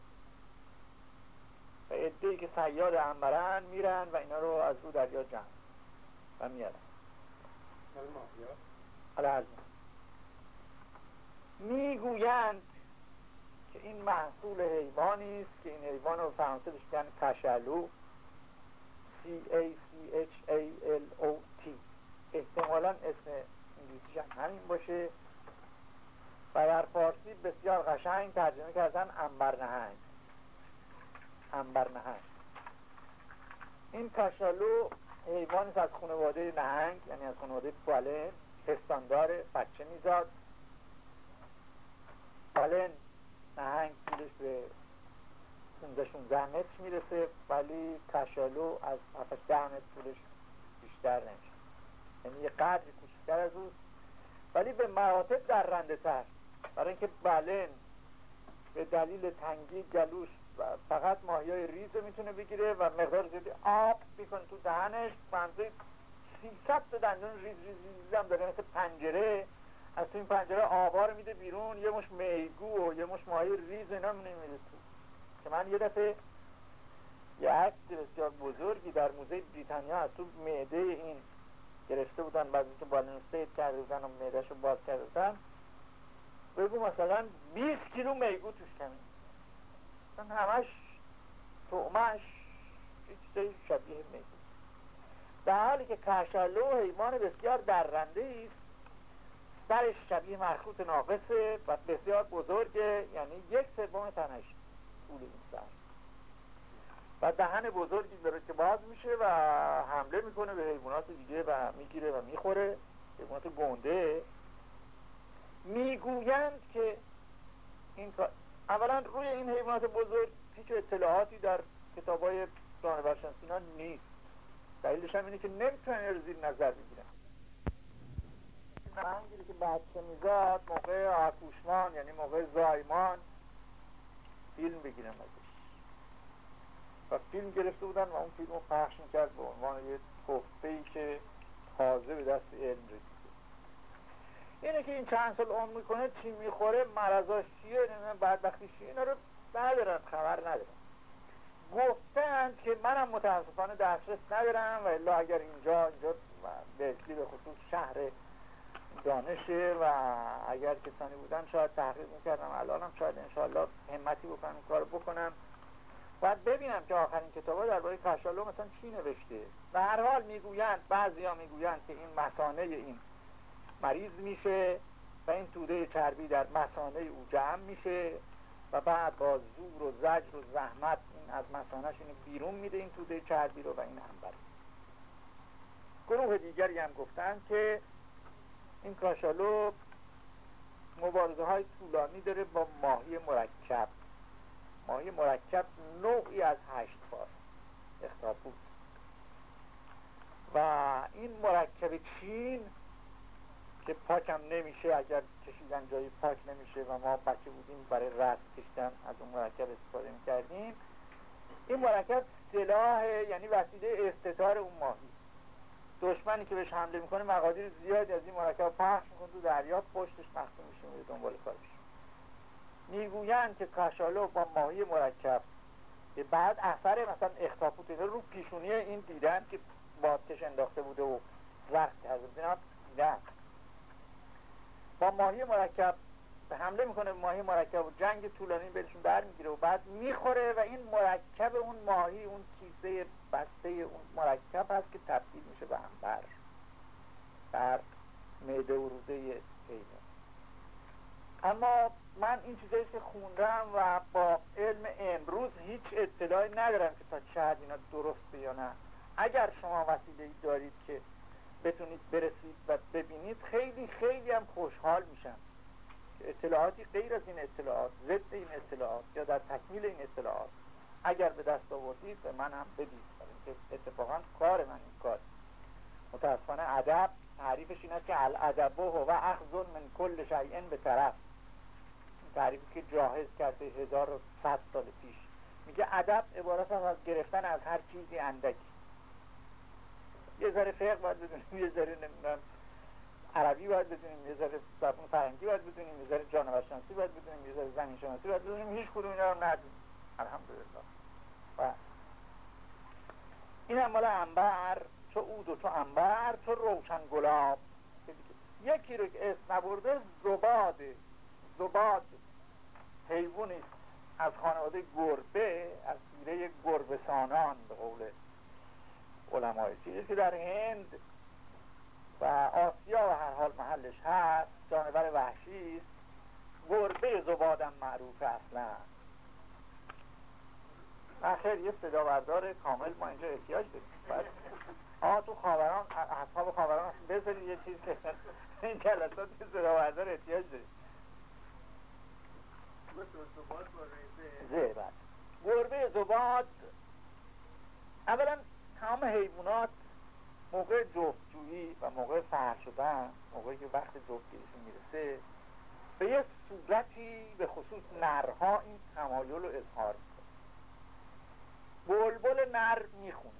و ای که سیاد انبرن میرن و اینا رو از رو دریا جمع و میارن. حالا می‌گویند که این محصول حیوانی است که این حیوان رو فرانسه بشکن کشلو. C A C H A L O T. احتمالا اسم انگلیسیش هم همین باشه. و در فارسی بسیار قشنگ ترجمه کردن انبر نهنگ. این کاشالو حیوانی از خانواده نهنگ یعنی از خانواده بالن پستاندار بچه میزاد. بالن نهنگ طولش به 15 16 متر می‌رسه ولی کاشالو از 7 10 متر طولش بیشتر نمیشه. یعنی یه قدری کوچکتر از اوست ولی به مراتب درنده تر. برای اینکه بالن به دلیل تنگی گلوش فقط ماهی های ریز می‌تونه بگیره و مقدار زیادی آب می‌کنه تو دهنش. منظور 300 تا دندون ریز ریز ریز هم داره مثل پنجره. از تو این پنجره آبا رو میده بیرون یه مش میگو و یه مش ماهی ریز اینا نمیده تو که من یه دفعه یه عکس بسیار بزرگی در موزه بریتانیا از تو معده این گرفته بودن بعد اینکه بالنستیت کرده بودن و معدهش رو باز کرده بودن. بگو مثلا 20 کیلو میگو توش کمی. اصلا همش تومش چیزی شبیه میگو. در حالی که کشالو حیوان بسیار درنده است سرش شبیه مرخوط ناقصه و بسیار بزرگه یعنی یک سوم تنش طول این سر. و دهن بزرگی داره که باز میشه و حمله می‌کنه به حیوانات دیگه و می‌گیره و می‌خوره. حیوانات گنده. می‌گویند که این اولا روی این حیوانات بزرگ هیچ اطلاعاتی در کتاب های جانورشناسی نیست. دلیلش هم اینه که نمی‌تونن زیر نظر بگیرن. منگیری که بچه میزاد موقع آکوشمان یعنی موقع زایمان فیلم بگیرم ازش. و فیلم گرفته بودن و اون فیلم رو پخش می‌کرد به عنوان یه تحفه ای که تازه به دست علم رسید. اینه که این چند سال عمر می‌کنه چی می‌خوره مرضاش چیه نمی‌دونم بدبختی چیه اینا رو ندارن خبر ندارن گفتن که منم متاسفانه دسترس ندارم و الا اگر اینجا اینجا به به خصوص شهر دانشه و اگر کسانی بودن شاید تحقیق می‌کردم الانم شاید انشاءالله همتی بکنم کار بکنم. باید ببینم که آخرین کتاب درباره کشالو مثلا چی نوشته. و هر حال می‌گویند بعضی ها می‌گویند که این مسانه این مریض میشه و این توده چربی در مسانه او جمع میشه و بعد با زور و زجر و زحمت این از مسانهش اینو بیرون میده این توده چربی رو و این هم بره گروه دیگری هم گفتن که این کاشالو مبارزه های طولانی داره با ماهی مرکب. ماهی مرکب نوعی از هشت پار اختاپوس و این مرکب چین که پاکم نمیشه اگر کشیدن جایی پاک نمیشه و ما بچه بودیم برای رست کشتن از اون مرکب استفاده می‌کردیم. این مرکب سلاح یعنی وسیله استتار اون ماهی. دشمنی که بهش حمله می‌کنه مقادیر زیادی از این مرکب پخش می‌کنه تو دریا پشتش مخصوم میشه میره دنبال کارش. می‌گویند که کاشالو با ماهی مرکب که بعد اثر مثلا اختاپوت رو پیشونی این دیدن که بادکش انداخته بوده و رخت کرده دیدن. با ماهی مرکب به حمله می‌کنه ماهی مرکب و جنگ طولانی بهشون برمیگیره و بعد می‌خوره و این مرکب اون ماهی اون کیسه بسته اون مرکب هست که تبدیل میشه به بر در معده و حیوان اما من این چیزایی که خوندم و با علم امروز هیچ اطلاعی ندارم که تا چه اینا درسته یا نه. اگر شما وسیله دارید که بتونید برسید و ببینید خیلی خیلی هم خوشحال میشم. اطلاعاتی غیر از این اطلاعات ضد این اطلاعات یا در تکمیل این اطلاعات اگر به دست آوردید به من هم بدید. اتفاقا کار من این کار. متاسفانه ادب تعریفش این است که الادب و اخذ من کل شیء به طرف. تعریفی که جاهز کرده هزار و سال پیش. میگه ادب عبارت از گرفتن از هر چیزی اندکی. یه ذره فقه باید بدونیم یه ذره نمی‌دونم عربی باید بدونیم یه ذره زبون فرنگی باید بدونیم یه ذره جانور شناسی باید بدونیم یه ذره زمین شناسی باید بدونیم هیچ کدوم اینا رو ندونیم. الحمدلله. و این هم مال انبر تو اود و تو انبر تو روشن گلاب. یکی رو که اسم نبرده زباده زباد. حیوانی از خانواده گربه از سیره گربسانان به قول علمای چیزی که در هند و آسیا و هر حال محلش هست جانور وحشی است. گربه زبادم معروف اصلا. آخر یه صدا بردار کامل ما اینجا احتیاج داریم. آه تو خاوران اصحاب خاوران بذارید یه چیز که این جلسات صدا بردار احتیاج داریم. زیبت گربه زباد. اولا تمام حیوانات موقع جفتجویی و موقع فر شدن موقعی که وقت جفتگیریشون می‌رسه به یه صورتی به خصوص نرها این تمایل رو اظهار می‌کنه. بلبل نر می‌خونه.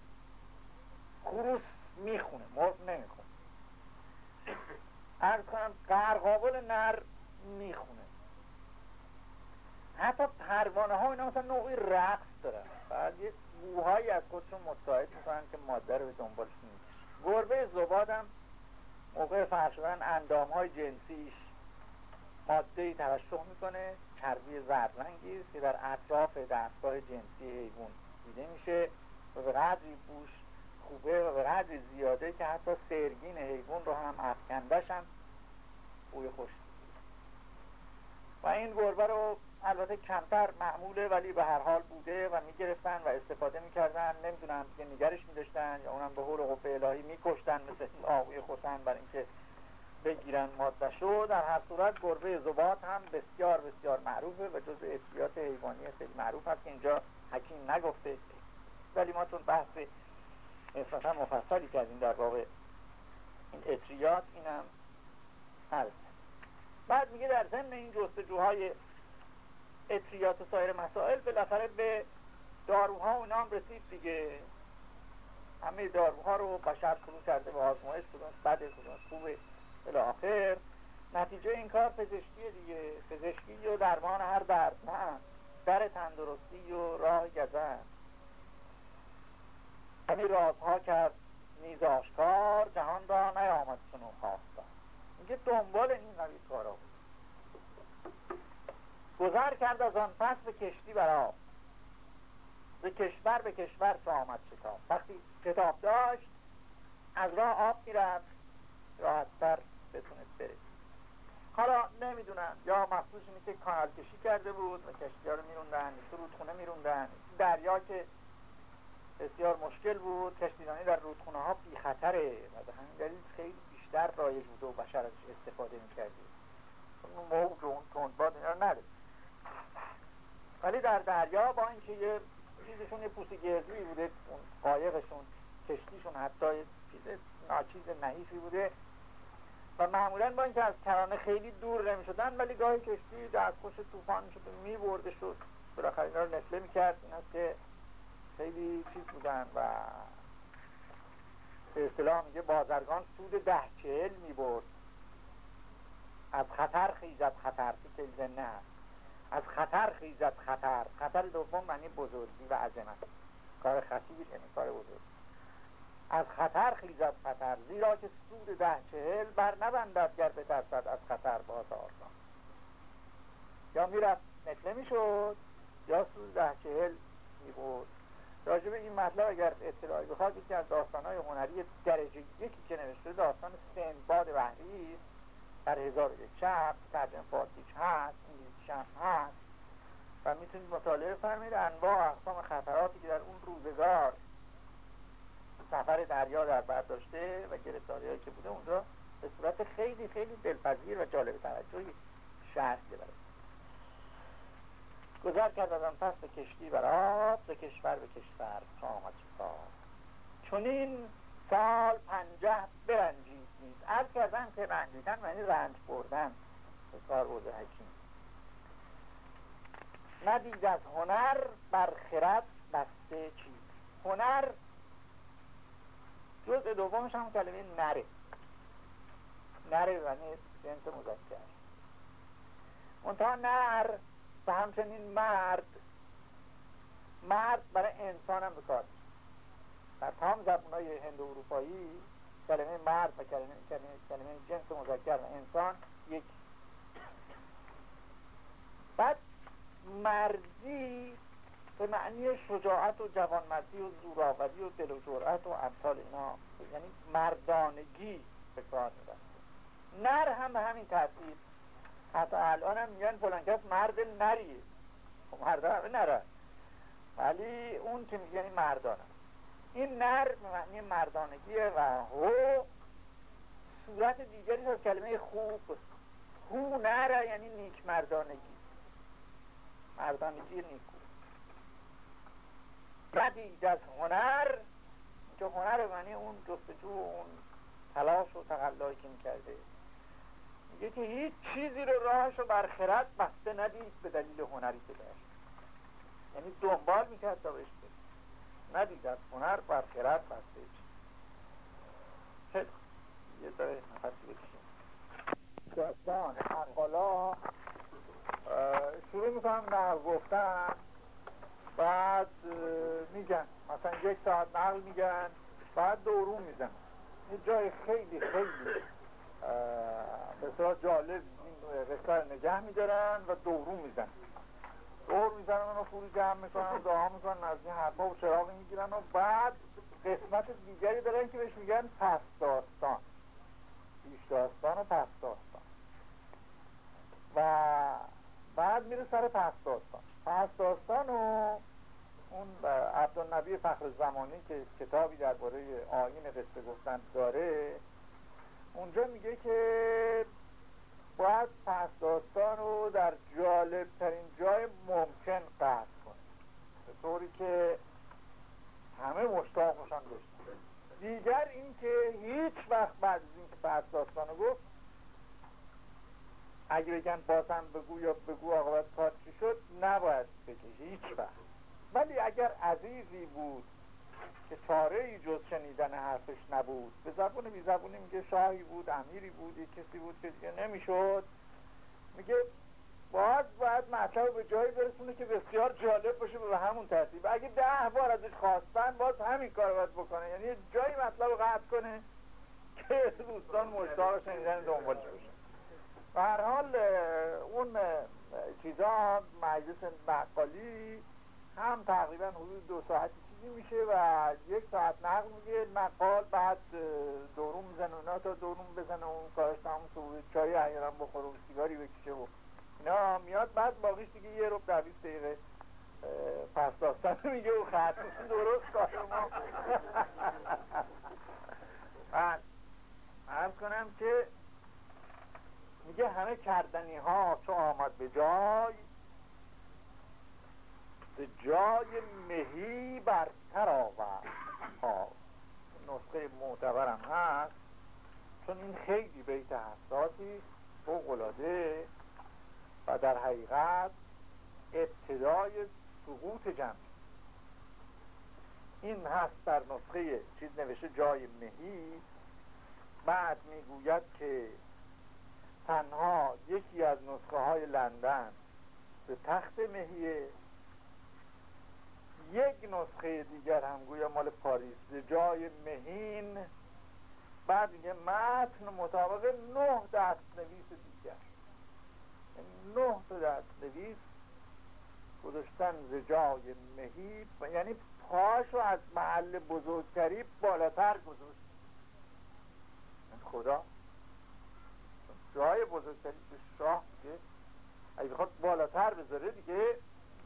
خروس می‌خونه مرغ نمی‌خونه. ارز کنم قرقابل نر می‌خونه. حتی پروانه ها اینا مثلا نوعی رقص دارن. بعد یه بوهایی از خودشون متعاید می‌کنن که ماده رو به دنبالش می‌کشه گربه زبادم موقع فرق شدن اندام های جنسیش ماده ای توشح می‌کنه چربی زرد که در اطراف دستگاه جنسی حیوان دیده میشه و به قدری بوش خوبه و به قدری زیاده که حتی سرگین حیوان رو هم افکندش هم بوی خوش و این گربه رو البته کمتر معموله ولی به هر حال بوده و می‌گرفتن و استفاده می‌کردن. نمی‌دونم که نگرش میداشتن یا اونم به حول قفه الهی میکشتن مثل آقوی خوشن برای اینکه بگیرن ماده شد در هر صورت گربه زبات هم بسیار بسیار معروفه و جز اطریات حیوانی خیلی معروف هست که اینجا حکیم نگفته. ولی ما تون بحث نسبتا مفصلی کردیم در واقع این اطریات اینم هست. بعد میگه در ضمن این جستجوهای اطریات و سایر مسائل بالاخره به داروها و نام رسید دیگه. همه داروها رو بشر شروع کرده به آزمایش کدوم بده کدوم خوبه بالاخر نتیجه این کار پزشکی دیگه. پزشکی و درمان هر درد نه. در تندرستی و راه گزن همین رازها کرد نیز آشکار جهان را نیامد چنو خواستن. میگه دنبال این نوی کارا بود. گذر کرد از آن پس به کشتی برا به کشور به کشور چه آمد شتاب. وقتی کتاب داشت از راه آب می‌رفت. راحتتر بتونست بره. حالا نمی‌دونم یا مخصوص اینه که کانال کشی کرده بود و کشتی ها رو میروندن رودخونه میروندن. دریا که بسیار مشکل بود کشتیرانی در رودخونه ها بی خطره و به همین دلیل خیلی بیشتر رایج بوده و بشر ازش استفاده می‌کرده موج و تندباد اینا نداره ولی در دریا با اینکه یه چیزشون یه پوست گردوی بوده اون قایقشون کشتیشون حتی چیز ناچیز نحیفی بوده. و معمولا با اینکه از کرانه خیلی دور نمی شدن ولی گاهی کشتی خوش طوفان شد و می برده شد. بالاخره اینا رو نسله می کرد این که خیلی چیز بودن و به اصطلاح میگه بازرگان سود ده چهل می برد از خطر خیزد خطر که نه از خطر خیزد خطر. خطر دوم معنی بزرگی و عظمت. کار خطیر یعنی کار بزرگ. از خطر خیزد خطر زیرا که سود ده چهل بر نبندد گر بترسد از خطر باز یا می‌رفت نتله می‌شد یا سود ده چهل میبود راجب این مطلب اگر اطلاعی بخواد یکی از داستانهای هنری درجه یکی که نوشته داستان سنباد بحری است در هزار یک شب ترجمه فارسیش هست انگلیسیش هم هست. و می‌تونید مطالعه فرمید انواع اقسام خطراتی که در اون روزگار سفر دریا در برداشته و گرفتاری که بوده اونجا به صورت خیلی خیلی دلپذیر و جالب توجهی شرح برد گذر کرد از پس به کشتی بر آب به کشور به کشور. تا آمد چون این سال پنجه برنجید. نیست عرض کردن که رنجیدن معنی رنج بردن. به کار بوده حکیم. ندید از هنر بر خرد بسته چیز. هنر جزء دومش هم کلمه نره. نره یعنی جنس مذکر. منتها نر و همچنین مرد مرد برای انسان هم بکار در تمام زبون های هند اروپایی کلمه مرد و کلمه, کلمه, کلمه جنس مذکر و انسان یک. بعد مردی به معنی شجاعت و جوانمردی و زوراوری و دل و جرأت و امثال اینا یعنی مردانگی به کار نر هم به همین ترتیب حتی الان هم میگن فلان مرد نریه. خب مرد همه نره. ولی اون که میگن این مردانه. این نر معنی مردانگیه و هو صورت دیگری از کلمه خوب. هو نره یعنی نیک مردانگی. مردانگی نیکو. ردید از هنر. که هنر معنی اون جستجو اون تلاش و تقلایی که می‌کرده. که هیچ چیزی رو راهش رو بر خرد بسته ندید به دلیل هنری که داشت. یعنی دنبال می‌کرد تا بهش ندید از هنر بر خرد بسته خیلی. یه داره نفسی بکشیم. داستان حقالا شروع می‌کنم نقل گفتن. بعد میگن. مثلا یک ساعت نقل میگن بعد دورو میزن یه جای خیلی خیلی بسیار جالب قصه نگه میدارن و دورو میزن دور می‌زنن و فوری جمع می‌کنن دعا می‌کنن از این حرفا و چراغی می‌گیرن و بعد قسمت دیگری دارن که بهش میگن پس داستان. پیش داستان و پس داستان. و بعد میره سر پس داستان. پس داستان و اون عبدالنبی فخر زمانی که کتابی درباره آین قصه گفتن داره اونجا میگه که باید پس داستان رو در جالب ترین جای ممکن قطع کنه. به طوری که همه مشتاقشان داشتن دیگر اینکه هیچ وقت بعد از اینکه پس داستان رو گفت اگه بگن بازم بگو یا بگو آقابت کار چی شد نباید بکشه هیچ وقت. ولی اگر عزیزی بود که چاره ای جز شنیدن حرفش نبود. به زبون بی زبونی میگه شاهی بود امیری بود یک کسی بود که دیگه نمی‌شد. میگه باید باید مطلب به جایی برسونه که بسیار جالب باشه به همون ترتیب. اگه ده بار ازش خواستن باز همین کار باید بکنه. یعنی جایی مطلب رو قطع کنه که دوستان مشتاق شنیدن دنبالش بشه و هر حال اون چیزا مجلس بقالی هم تقریبا حدود دو ساعتی چیزی میشه و یک ساعت نقل میگه مقال بعد دورون میزن اونا تا دورون بزنه اون کارش تمام سوید چای احیانا بخوره و سیگاری بکشه و اینا. میاد بعد باقیش دیگه یه رو در دقیقه پس داستان میگه و ختم درست کار ما بعد عرض کنم که میگه همه کردنی ها چو آمد به جای. جای مهی برتر آورد. ها نسخه معتبرم هست چون این خیلی بیت حساسی فوقلاده و در حقیقت ابتدای سقوط جمع این هست در نسخه چیز نوشته جای مهی. بعد می‌گوید که تنها یکی از نسخه های لندن به تخت مهیه یک نسخه دیگر هم گویا مال پاریس جای مهین. بعد میگه متن مطابق نه دست نویس دیگر. یعنی نه تا دست نویس گذاشتن زجای مهی یعنی پاشو از محل بزرگتری بالاتر گذاشت. خدا. جای بزرگتری به شاه میگه. اگه بخواد بالاتر بذاره دیگه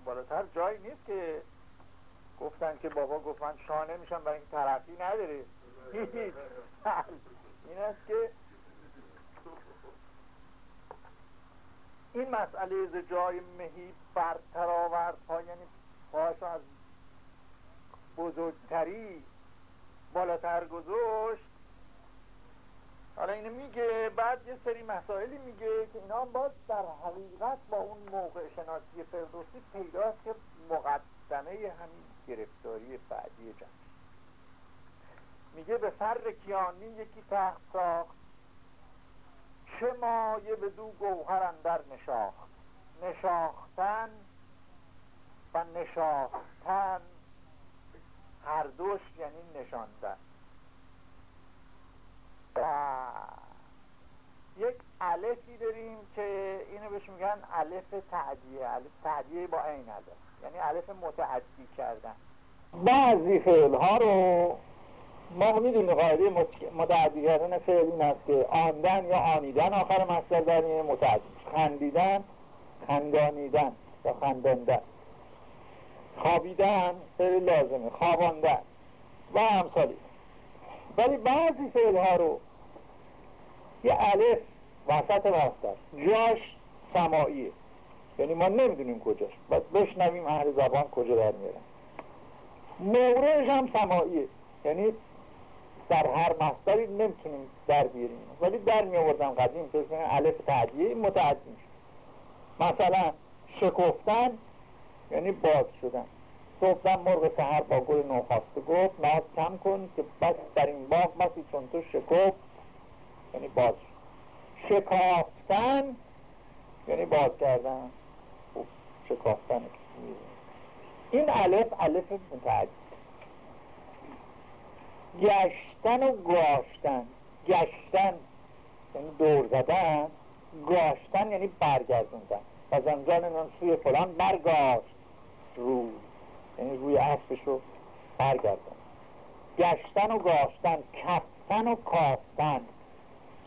بالاتر جایی نیست که گفتن که بابا گفت من شاه نمیشم برای اینکه طرفی نداره این است که این مسئله ز جای مهی برتر آورد ها یعنی پاش از بزرگتری بالاتر گذاشت. حالا اینو میگه بعد یه سری مسائلی میگه که اینا باز در حقیقت با اون موقع شناسی فردوسی پیداست که مقدمه همین گرفتاری بعدی جنگ. میگه به سر کیانی یکی تخت ساخت چه مایه به دو گوهر اندر نشاخت. نشاختن و نشاختن هر دوش یعنی نشاندن. و یک علفی داریم که بهش میگن علف تعدیه علف تعدیه با این علف یعنی علف متعدی کردن. بعضی فعل ها رو ما می‌دونیم قاعده متعدی کردن فعل این است که آندن یا آنیدن آخر مصدر در متعدی. خندیدن خندانیدن یا خنداندن. خوابیدن فعل لازمه خواباندن. و همسالی ولی بعضی فعل ها رو یه الف وسط مصدر جاش سماییه یعنی ما نمی‌دونیم کجاش بس بشنویم اهل زبان کجا در میارن. موردش هم سماییه یعنی در هر مصدری نمی‌تونیم در بیاریم. ولی در می آوردن قدیم که الف تعدیه متعدی میشه مثلا شکفتن یعنی باز شدن. صبحدم مرغ سهر با گل نوخواسته گفت ناز کم کن که بس در این باغ بسی چون تو شکفت یعنی باز شکافتن یعنی باز کردن. خوب شکافتن. این الف الف متعدی گشتن و گاشتن. گشتن یعنی دور زدن. گاشتن یعنی برگردوندن. و زنجان سوی فلان برگاشت. رو. یعنی روی اسبش رو برگردن گشتن و گاشتن کفتن و کافتن.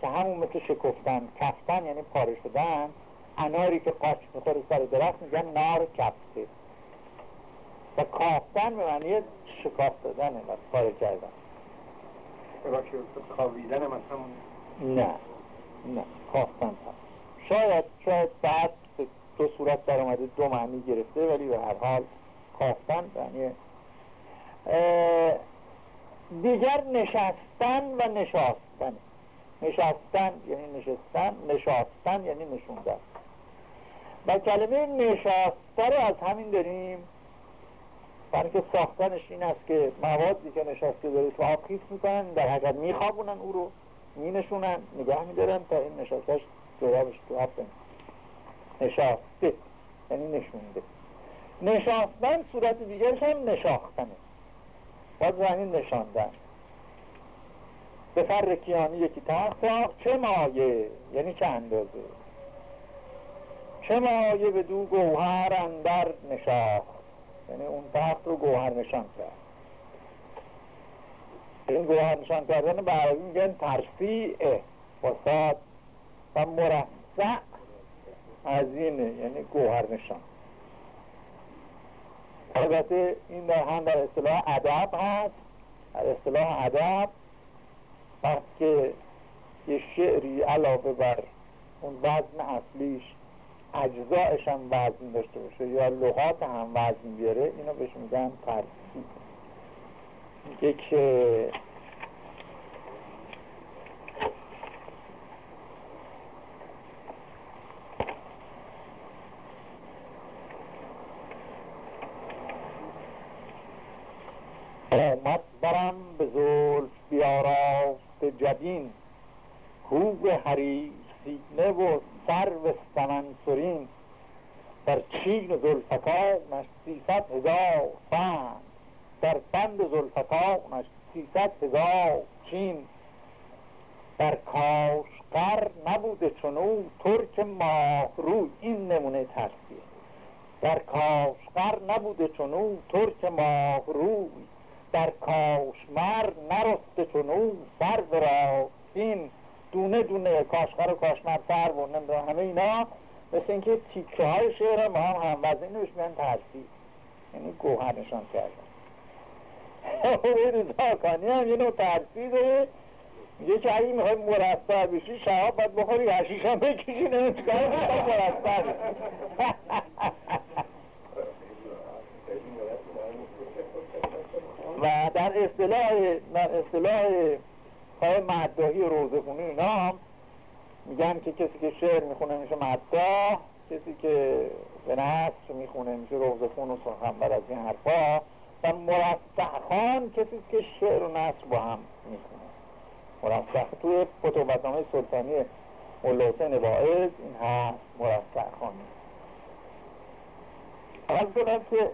که همون مثل شکفتن. کفتن یعنی پاره شدن. اناری که قاچ می‌خوره سر درخت میگن نار کفته. و کافتن به معنی شکاف دادنه و پاره کردن.
کاویدن مثلا
نه نه کافتن شاید شاید بعد دو صورت در اومده دو معنی گرفته ولی به هر حال کافتن یعنی دیگر نشستن و نشاستن. نشستن یعنی نشستن نشاستن یعنی نشوندن. و کلمه نشاسته رو از همین داریم. برای که ساختنش این است که موادی که نشاسته داره تو آب خیس می‌کنن در حقیقت میخوابونن او رو مینشونن نگاه میدارن تا این نشاستش جرابش تو آب نشاسته یعنی نشونده. نشاستن صورت دیگرش هم نشاختنه. باز یعنی نشاندن. به فر کیانی یکی تخت چه مایه؟ یعنی چه اندازه؟ چه مایه به دو گوهر اندر نشاخت؟ یعنی اون تخت رو گوهر نشان کرد. این گوهر نشان کردن به عربی میگن ترفیع وساد و مرفع از اینه یعنی گوهر نشان. البته این در هم در اصطلاح ادب هست. در اصطلاح ادب که یه شعری علاوه بر اون وزن اصلیش اجزایش هم وزن داشته باشه یا لغات هم وزن بیاره اینو بهش میگن ترسیب میگه که آمد برم به زلف بیاراست جبین. هوگ هری سینه و سر و سمنسورین در چین زلفکانش سیصد هزار فند در بند زلفکانش سیصد هزار چین. در کاشقر نبوده چونو ترک ماه روی این نمونه ترسیه در کاشقر نبوده چونو ترک ماه روی. در کاشمر نرسته چون او سر راستین. دونه دونه کاشقر و کاشمر سر و همه اینا. مثل اینکه تیکه های شعر ما هم هم وزنش میان ترسی. یعنی گوهر نشان کردن زاکانی هم یه نوع ترسی داره. میگه که اگه می‌خوای مرستر بشی شهاب باید بخوری حشیش هم بکشی نمی‌تونی مرستر و در اصطلاح در اصطلاح های مدداهی روزخونی اینا هم میگن که کسی که شعر می‌خونه میشه مدداه کسی که به نصر می‌خونه میشه روزخون و سخنبر از این حرفا. و مرستح خان کسی که شعر و نصر با هم می‌خونه. مرستح توی فتوبتنامه سلطانی مولا حسین واعظ این هست مرستح خان. از کنم که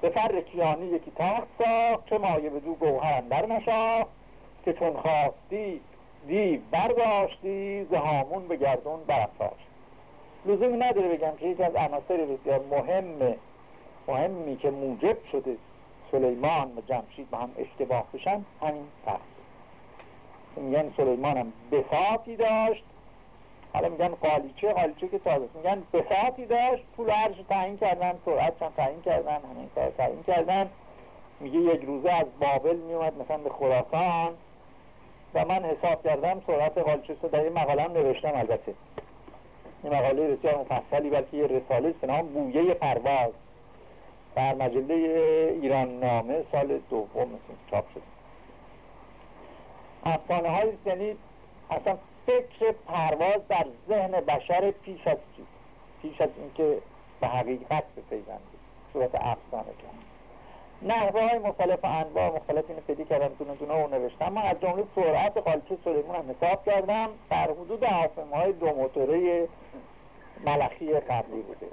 به فر کیانی یکی تخت ساخت چه مایه به دو گوهر اندر نشاخت. که چون خواستی دیو برداشتی زهامون به گردون برافراشت. لزومی نداره بگم که یکی از عناصر بسیار مهم مهمی که موجب شده سلیمان و جمشید با هم اشتباه بشن همین تخت میگن سلیمان هم بساطی داشت. حالا میگن قالیچه قالیچه که تازه میگن بساطی داشت پول عرش تعیین کردن سرعت هم تعیین کردن همین کار تعیین کردن. میگه یک روزه از بابل میومد مثلا به خراسان. من حساب کردم سرعت قالیچه در این مقاله هم نوشتم البته. این مقاله بسیار مفصلی بلکه یه رساله به نام بویه پرواز. در مجله ایران نامه سال دوم چاپ شد. افسانه های یعنی اصلا فکر پرواز در ذهن بشر پیش از چی؟ پیش از اینکه به حقیقت بپیوندید صورت افسانه کرد نحوه های مختلف انواع مختلف اینو پیدا کردم دونه دونه رو نوشتم من از جمله سرعت قالچه سلیمون هم حساب کردم. در حدود هاپمه های دو موتوره ملخی قبلی بوده.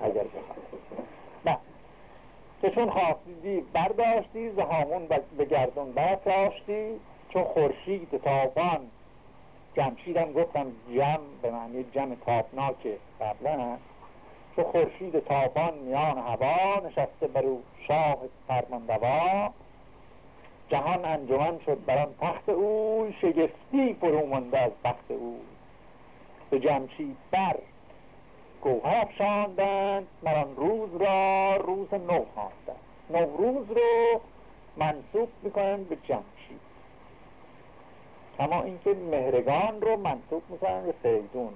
اگر بخواد که چون خواستی برداشتی زهامون به گردون برفراشتی چون خورشید تابان جمشیدم گفتم جم به معنی جمع تابناک قبلا چون خورشید تابان میان هوا نشسته بر او شاه فرماندوا. جهان انجمن شد بر آن تخت او شگفتی فرو مانده از بخت او. به جمشید بر گوهر افشاندند مران روز را روز نو خواندند. نوروز رو منصوب می‌کنن به جمشید. کما اینکه مهرگان رو منصوب می‌کنن به فریدون.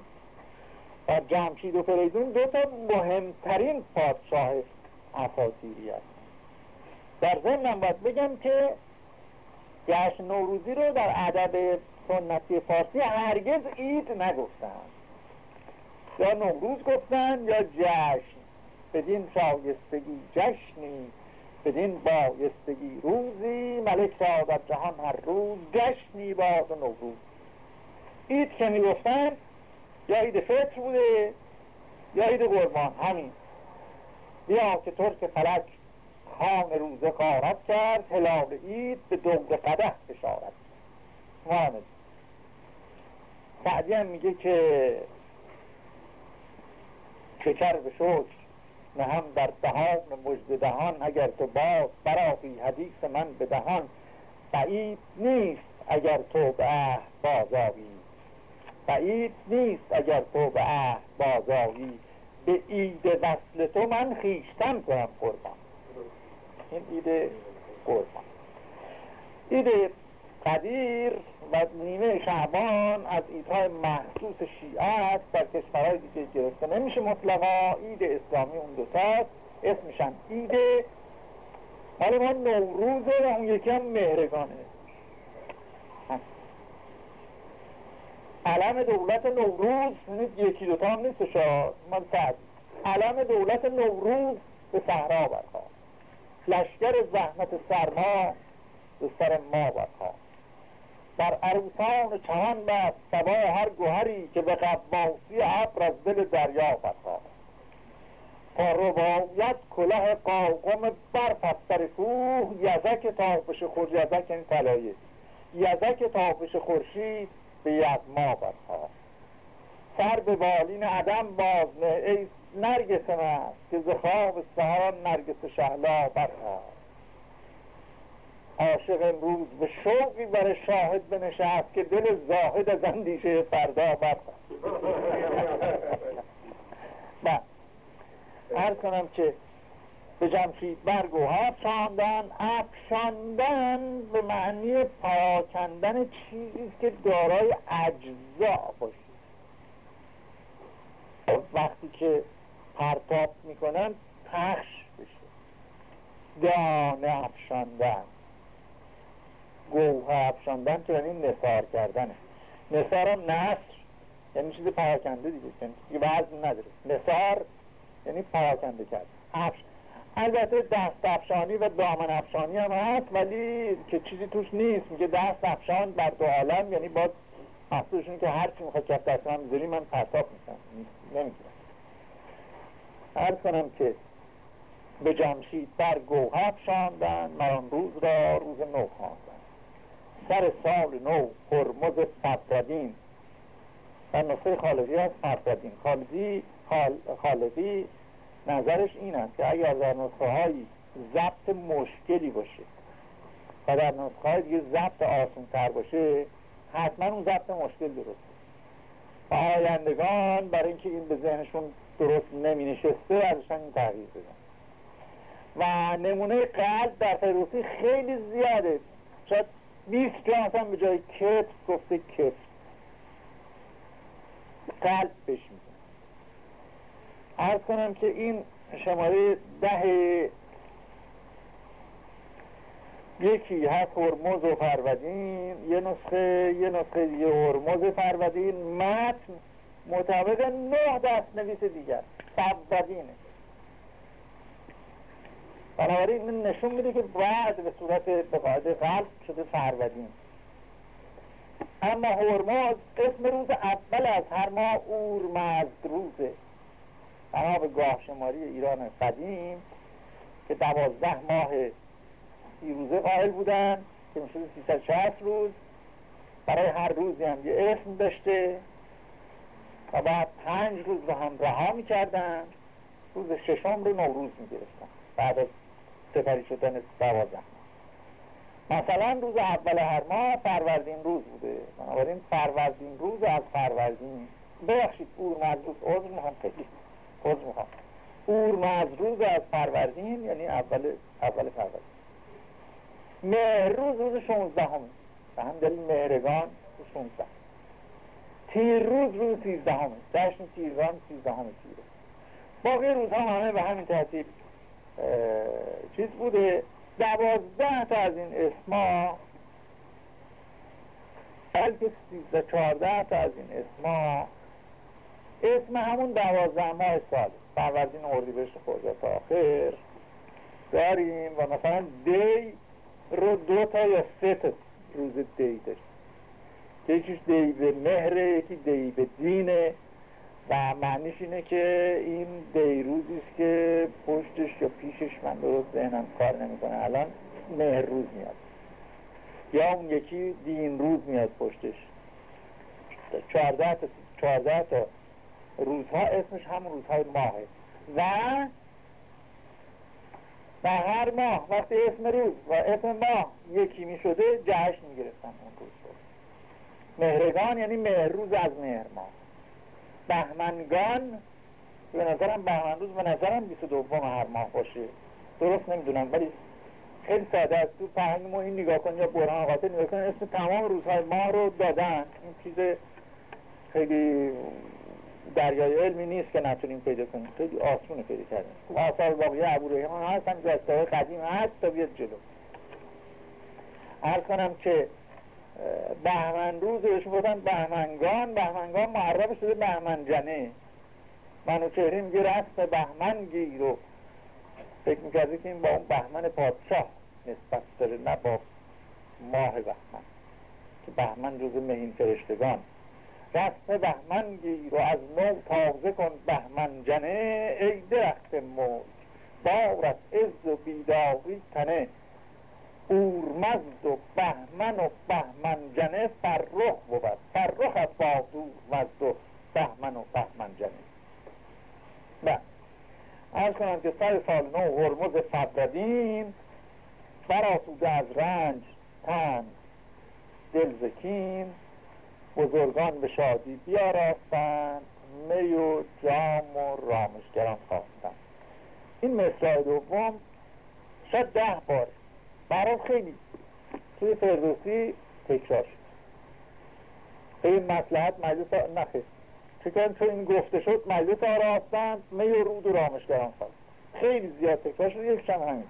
و جمشید و فریدون دو تا مهمترین پادشاه افاسیری هست در ضمن باید بگم که جشن نوروزی رو در ادب سنتی فارسی هرگز عید نگفتن. یا نوروز گفتن یا جشن. بدین شایستگی جشنی بدین بایستگی روزی. ملک در جهان هر روز جشنی باد و نوروز. عید که می‌گفتن یا عید فطر بوده یا عید قربان همین بیا که ترک فلک خان روزه قارت کرد هلال عید به دور قده بشارت محمد سعدی هم میگه که شکر به شوش نه هم در دهان مجد دهان اگر تو باز برافی حدیث من به دهان بعید نیست اگر تو به اه بازاوی بعید نیست اگر تو به اه بازاوی به عید وصل تو من خیشتن کنم قربان. این عید قربان. عید قدیر و نیمه شعبان از ایدهای محسوس شیعه در کشورهای دیگه گرفته نمیشه مطلقا. عید اسلامی اون دوتاست اسمشن عید حالا ما نوروزه و اون یکی هم مهرگانه. علم دولت نوروز یکی دوتا هم نیست شاد من سعد علم دولت نوروز به صحرا برخواه لشکر زحمت سرما به سر ما برخواه بر عروسان چهان بست سبا هر گوهری که به قباسی ابر از دل دریا برخواه تا رباویت کلاه قاقم برف از سر کوه یزک تابش خور یزک این تلایه یزک تابش خورشید به یغما برخواه سر به بالین عدم بازنه ای نرگس است که ز خواب سهار نرگس شهلا برخواه عاشق امروز به شوقی بر شاهد بنشست که دل زاهد از اندیشه فردا برخواست بله هر کنم که به جمشید برگوها افشاندن افشاندن به معنی پراکندن چیزی که دارای اجزا باشه وقتی که پرتاب می‌کنن پخش بشه. دانه افشاندن. گوه افشاندن که یعنی نثار کردنه نثار هم نصر یعنی چیز پراکنده دیگه. یعنی وزن نداره. نثار یعنی پراکنده کرد افش... البته دست افشانی و دامن افشانی هم هست ولی که چیزی توش نیست. میگه دست افشان بر دو عالم یعنی با مقصودشون که هر چی می‌خواد کف دست من بذاری من پرتاب می‌کنم. نمی‌گیرم هر کنم که به جمشید بر گوه افشاندن مران روز را روز نو خواندن سر سال نو هرمز فردین در نسخه خالقی هست فردین خالقی خالقی نظرش این است که اگر در نسخه هایی ضبط مشکلی باشه و در نسخه های دیگه ضبط آسون تر باشه حتما اون ضبط مشکل درست و آیندگان برای اینکه این به ذهنشون درست نمی نشسته ازشان این تغییر بدن. و نمونه قلب در فیروسی خیلی زیاده. شاید 20 جا به جای کت گفته کت قلب بهش ارز کنم که این شماره ده یکی هست هرمز و فرودین یه نسخه یه نسخه دیگه هرمز فرودین متن مطابق نه دست نویس دیگر. فرودینه بنابراین این نشون میده که بعد به صورت قاعده قلب شده فرودین اما هرمز اسم روز اول از هر ماه اورمزد روزه بنا به گاه شماری ایران قدیم که دوازده ماه روزه قائل بودن که می‌شده 360 روز برای هر روزی هم یه اسم داشته و بعد پنج روز رو هم رها می‌کردن. روز ششم رو نوروز می‌گرفتن بعد از سپری شدن دوازده مثلا روز اول هر ماه فروردین روز بوده. بنابراین فروردین روز از فروردین. ببخشید اون مجلوس عضو می‌خوام خیلی عضو می‌خوام اور مزروز از فروردین یعنی اول اول فروردین. مهروز روز 16 همه به هم دلیل مهرگان روز 16 تیر روز روز 13 همه جشن تیرگان 13 همه تیره. باقی روزها همه به همین ترتیب چیز بوده. دوازده تا از این اسما بلکه سیزده چهارده تا از این اسما اسم همون دوازده ماه سال. فروردین اردیبهشت خورده تا آخر. داریم و مثلا دی رو دو تا یا سه تا روز دی داریم. یکیش دی به مهره یکی دی به دینه. و معنیش اینه که این دی روزی است که پشتش یا پیشش من درست ذهنم کار نمی‌کنه. الان مهر روز میاد. یا اون یکی دین روز میاد پشتش. چهارده تا چهارده تا روزها اسمش هم روزهای ماهه. و و هر ماه وقتی اسم روز و اسم ماه یکی می شده جشن می گرفتن اون روز رو. مهرگان یعنی مهروز از مهر ماه. بهمنگان به نظرم بهمن روز به نظرم 22 هر ماه باشه. درست نمی‌دونم ولی خیلی ساده است. تو فرهنگ ما این نگاه کن یا برهان قاطع نگاه کن اسم تمام روزهای ماه رو دادن. این چیز خیلی دریای علمی نیست که نتونیم پیدا کنیم. خیلی آسونه پیدا کردن آثار باقی ابو ریحان هست هم جسته قدیم هست تا بیاد جلو. عرض کنم که بهمن روز بهش بودن بهمنگان بهمنگان معرب شده بهمنجنه. منو چهره میگه رسم بهمن گیر رو فکر می‌کرده که این با اون بهمن پادشاه نسبت داره نه با ماه بهمن. که بهمن جز مهین فرشتگان. دست بهمن گیر و از نو تازه کن بهمن جنه ای درخت موج. بارت از و بیداری تنه. اورمزد و بهمن و بهمن جنه فرخ بود. فرخ با اورمزد و بهمن و بهمن جنه. نه از کنم که سر سال نو هرمز فردین براسوده از رنج تن دل زکین بزرگان به شادی بیاراستند می و جام و رامشگران خواستند. این مصرع دوم شاید ده بار. برای خیلی. توی فردوسی تکرار شد. این مسلحت مجلس نخیر چون چون این گفته شد مجلس آراستند می و رود و رامشگران خواست خیلی زیاد تکرار شد یک شم همین.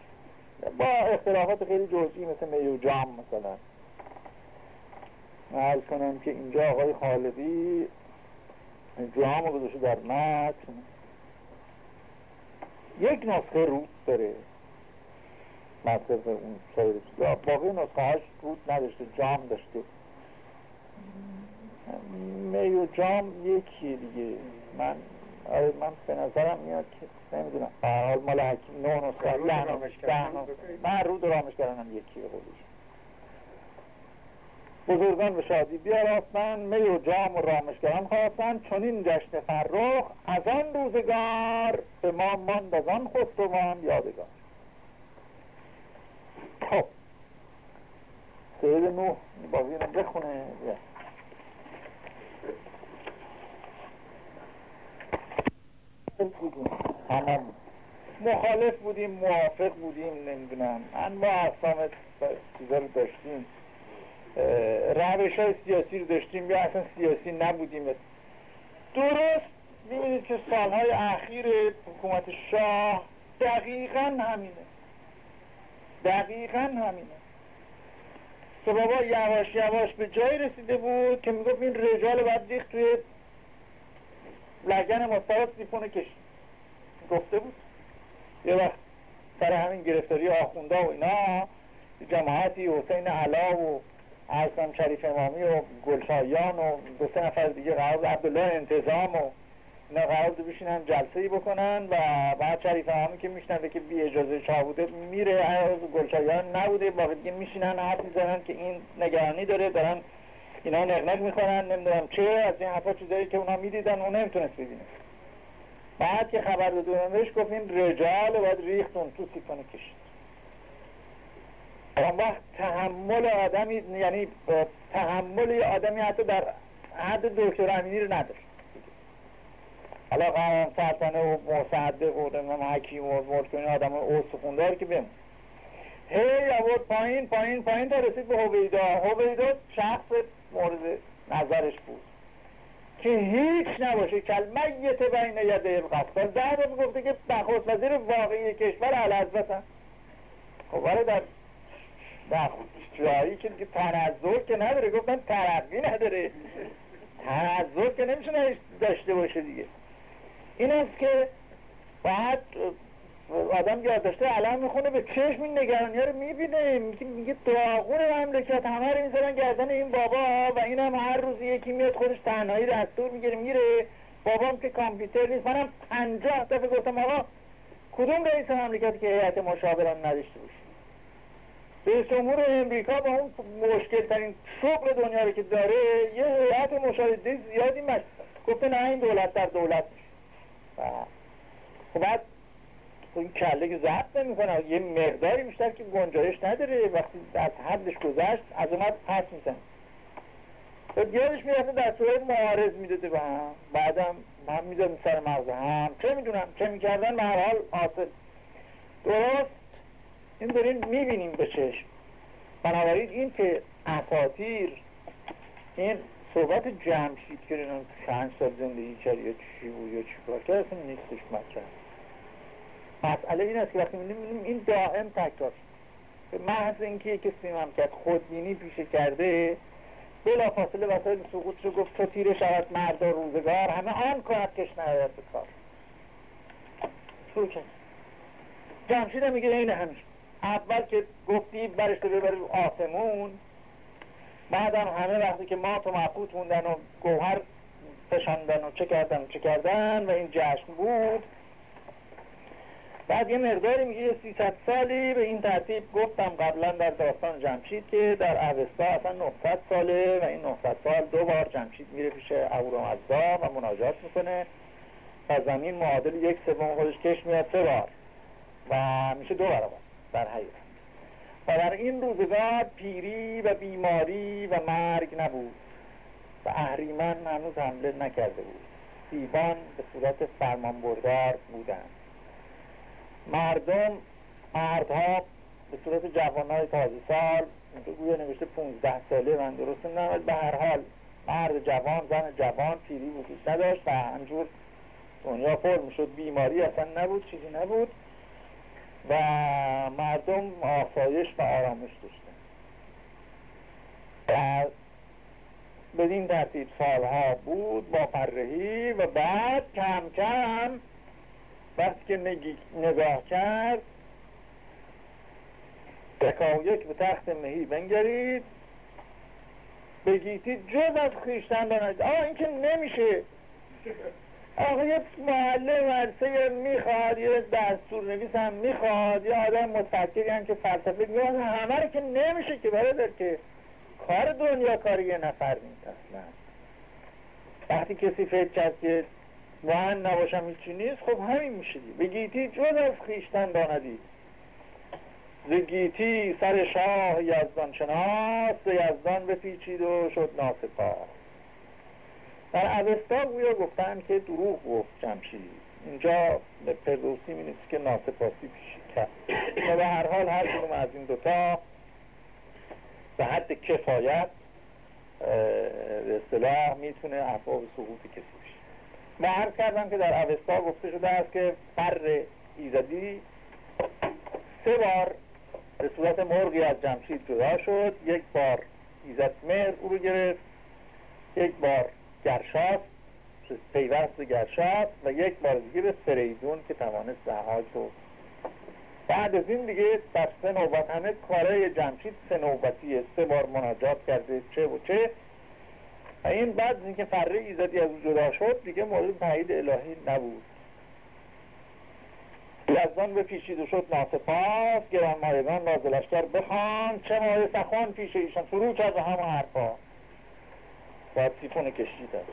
با اختلافات خیلی جزئی مثل می و جام مثلا. من کنم که اینجا آقای خالدی جام گذاشته در متن. یک نسخه رود داره. مصرف اون سایر باقی نسخه هاش رود نداشته جام داشته. می و جام یکی دیگه. من آره من به نظرم میاد که نمی‌دونم. حال مال حکیم. نه نسخه ده من رود رامش کردنم یکی خودش. بزرگان به شادی بیاراستن می و جام و رامشگران خواستن چون این جشن فرخ از آن روزگار به ما ماند از آن خسروان یادگار. خب. سید نوح بازی رو بخونه. همه مخالف بودیم موافق بودیم نمی‌دونم. انواع اقسام چیزا رو داشتیم. روش های سیاسی رو داشتیم یا اصلا سیاسی نبودیم. درست می‌بینید که سالهای اخیر حکومت شاه دقیقا همینه. دقیقا همینه. که بابا یواش یواش به جایی رسیده بود که می‌گفت این رجال باید ریخت توی لگن مسترد سیفون کشید گفته بود. یه وقت سر همین گرفتاری آخونده و اینا جماعتی حسین علا و ارسم شریف امامی و گلشایان و دو سه نفر دیگه قرار عبدالله انتظام و اینا قرار بشینن جلسه ای بکنن و بعد شریف امامی که میشنده که بی اجازه شاه بوده میره گلشایان نبوده باقی دیگه میشینن حرف می‌زنن که این نگرانی داره دارن اینا نقنق می‌خورن نمی‌دونم چه از این حرفا چیزایی که اونا می‌دیدن اون نمی‌تونست ببینه. بعد که خبر دادن بهش گفت این رجال باید ریختون تو سیفون کشید. اون وقت تحمل آدمی یعنی تحمل آدمی حتی در حد دکتر امینی رو نداشت حالا قرآن سلطنه و مصدق و حکیم و مرد آدم استخوندار که بمون. هی آورد پایین پایین پایین تا رسید به هویدا. هویدا شخص مورد نظرش بود. که هیچ نباشه کلمیت بین یده ده بار گفته که نخست وزیر واقعی کشور علازبت هم. خب در جایی که تنظر که نداره گفتن ترقی نداره. تنظر که نمیشه داشته باشه دیگه. این است که بعد آدم یاد داشته علم می‌خونه به چشم این نگرانی رو می‌بینه. میگه داغون مملکت همه رو می‌ذارن گردن این بابا و این هم هر روز یکی میاد خودش تنهایی دستور می‌گیره میره. بابام که کامپیوتر نیست منم پنجاه دفعه گفتم آقا کدوم رئیس مملکت که هیئت مشاوران نداشته باشه؟ رئیس جمهور امریکا با اون مشکل ترین شغل دنیا رو که داره یه هیئت مشاهده زیادی مش گفته نه این دولت در دولت میشه. بعد این کله که ضبط نمی‌کنه یه مقداری بیشتر که گنجایش نداره وقتی از حدش گذشت از اومد پس میزن خب یادش می‌رفته در صورت معارض می‌داده به هم. بعدم هم می‌داد سر مغز هم. چه می‌دونم چه می‌کردن؟ به هر حال حاصل. درست؟ این داریم می‌بینیم به چشم. بنابراین این که اساتیر این صحبت جمشید که اینا چند سال زندگی کرد یا چی بود یا چی کار کرد اصلا نیستش مطرح. مسئله این است که وقتی می‌بینیم این دائم تکرار. به محض اینکه یک کسی کرد خودبینی پیشه کرده بلا فاصله وسایل سقوط رو گفت تو تیره شود و روزگار همه آن کند کش نیاید به کار شروع کرد جمشید میگه این همیشه اول که گفتی برش رو ببری آسمون بعدم همه وقتی که ما تو مفقود موندن و گوهر فشاندن و چه کردن چه کردن و این جشن بود. بعد یه مقداری میگه یه 300 سالی به این ترتیب گفتم قبلا در داستان جمشید که در اوستا اصلا 900 ساله و این 900 سال دو بار جمشید میره پیش اهورامزدا و مناجات می‌کنه و زمین معادل یک سوم خودش کش میاد سه بار و میشه دو برابر. حقیقت. و در این روزگار پیری و بیماری و مرگ نبود و اهریمن هنوز حمله نکرده بود. دیوان به صورت فرمان بردار بودند. مردم مردها به صورت جوانهای تازه سال اینجا گویا نوشته 15 ساله من درست نمی‌دونم به هر حال مرد جوان زن جوان پیری وجود نداشت و همجور دنیا پر می‌شد. بیماری اصلا نبود چیزی نبود. و مردم آسایش و آرامش داشتن. و بدین ترتیب سالها بود با فرهی و بعد کم کم وقتی که نگاه کرد یک به تخت مهی بنگرید بگیتی جز از خیشتن داند آه این که نمیشه. آقا یه محله ورسه می‌خواد یه دستور نویس هم می‌خواد یه آدم متفکری هم که فلسفه می‌خواد همه رو که نمیشه که برادر که کار دنیا کار یه نفر نیست اصلا. وقتی کسی فکر کرد که من نباشم هیچی نیست خب همین میشه بگیتی جز از خیشتن داندی زگیتی سر شاه یزدان شناس یزدان بپیچید و شد ناسپاس. در اوستا گویا گفتن که دروغ گفت جمشید. اینجا پردوسی می که ناسپاسی پیشی کرد و به هر حال هر کدوم از این دوتا به حد کفایت به اصطلاح می‌تونه اسباب سقوط کسی بشه و هر کردم که در اوستا گفته شده است که فر ایزدی سه بار به صورت مرغی از جمشید جدا شد. یک بار ایزد مهر او رو گرفت. یک بار گرشاس پیوست گرشاس و یک بار دیگه به فریدون که توانست زهاج رو. بعد از این دیگه در سه نوبت همه کاره جمشید سه نوبتیه سه بار مناجات کرده چه و چه. و این بعد از اینکه فره ایزدی از او جدا شد دیگه مورد تایید الهی نبود. یزدان بپیچید و شد ناسپاس گران مایگان نازلشتر بخوان چه مایه سخوان پیش ایشان فرو کرد همه حرفا. باید سیفون کشتی داد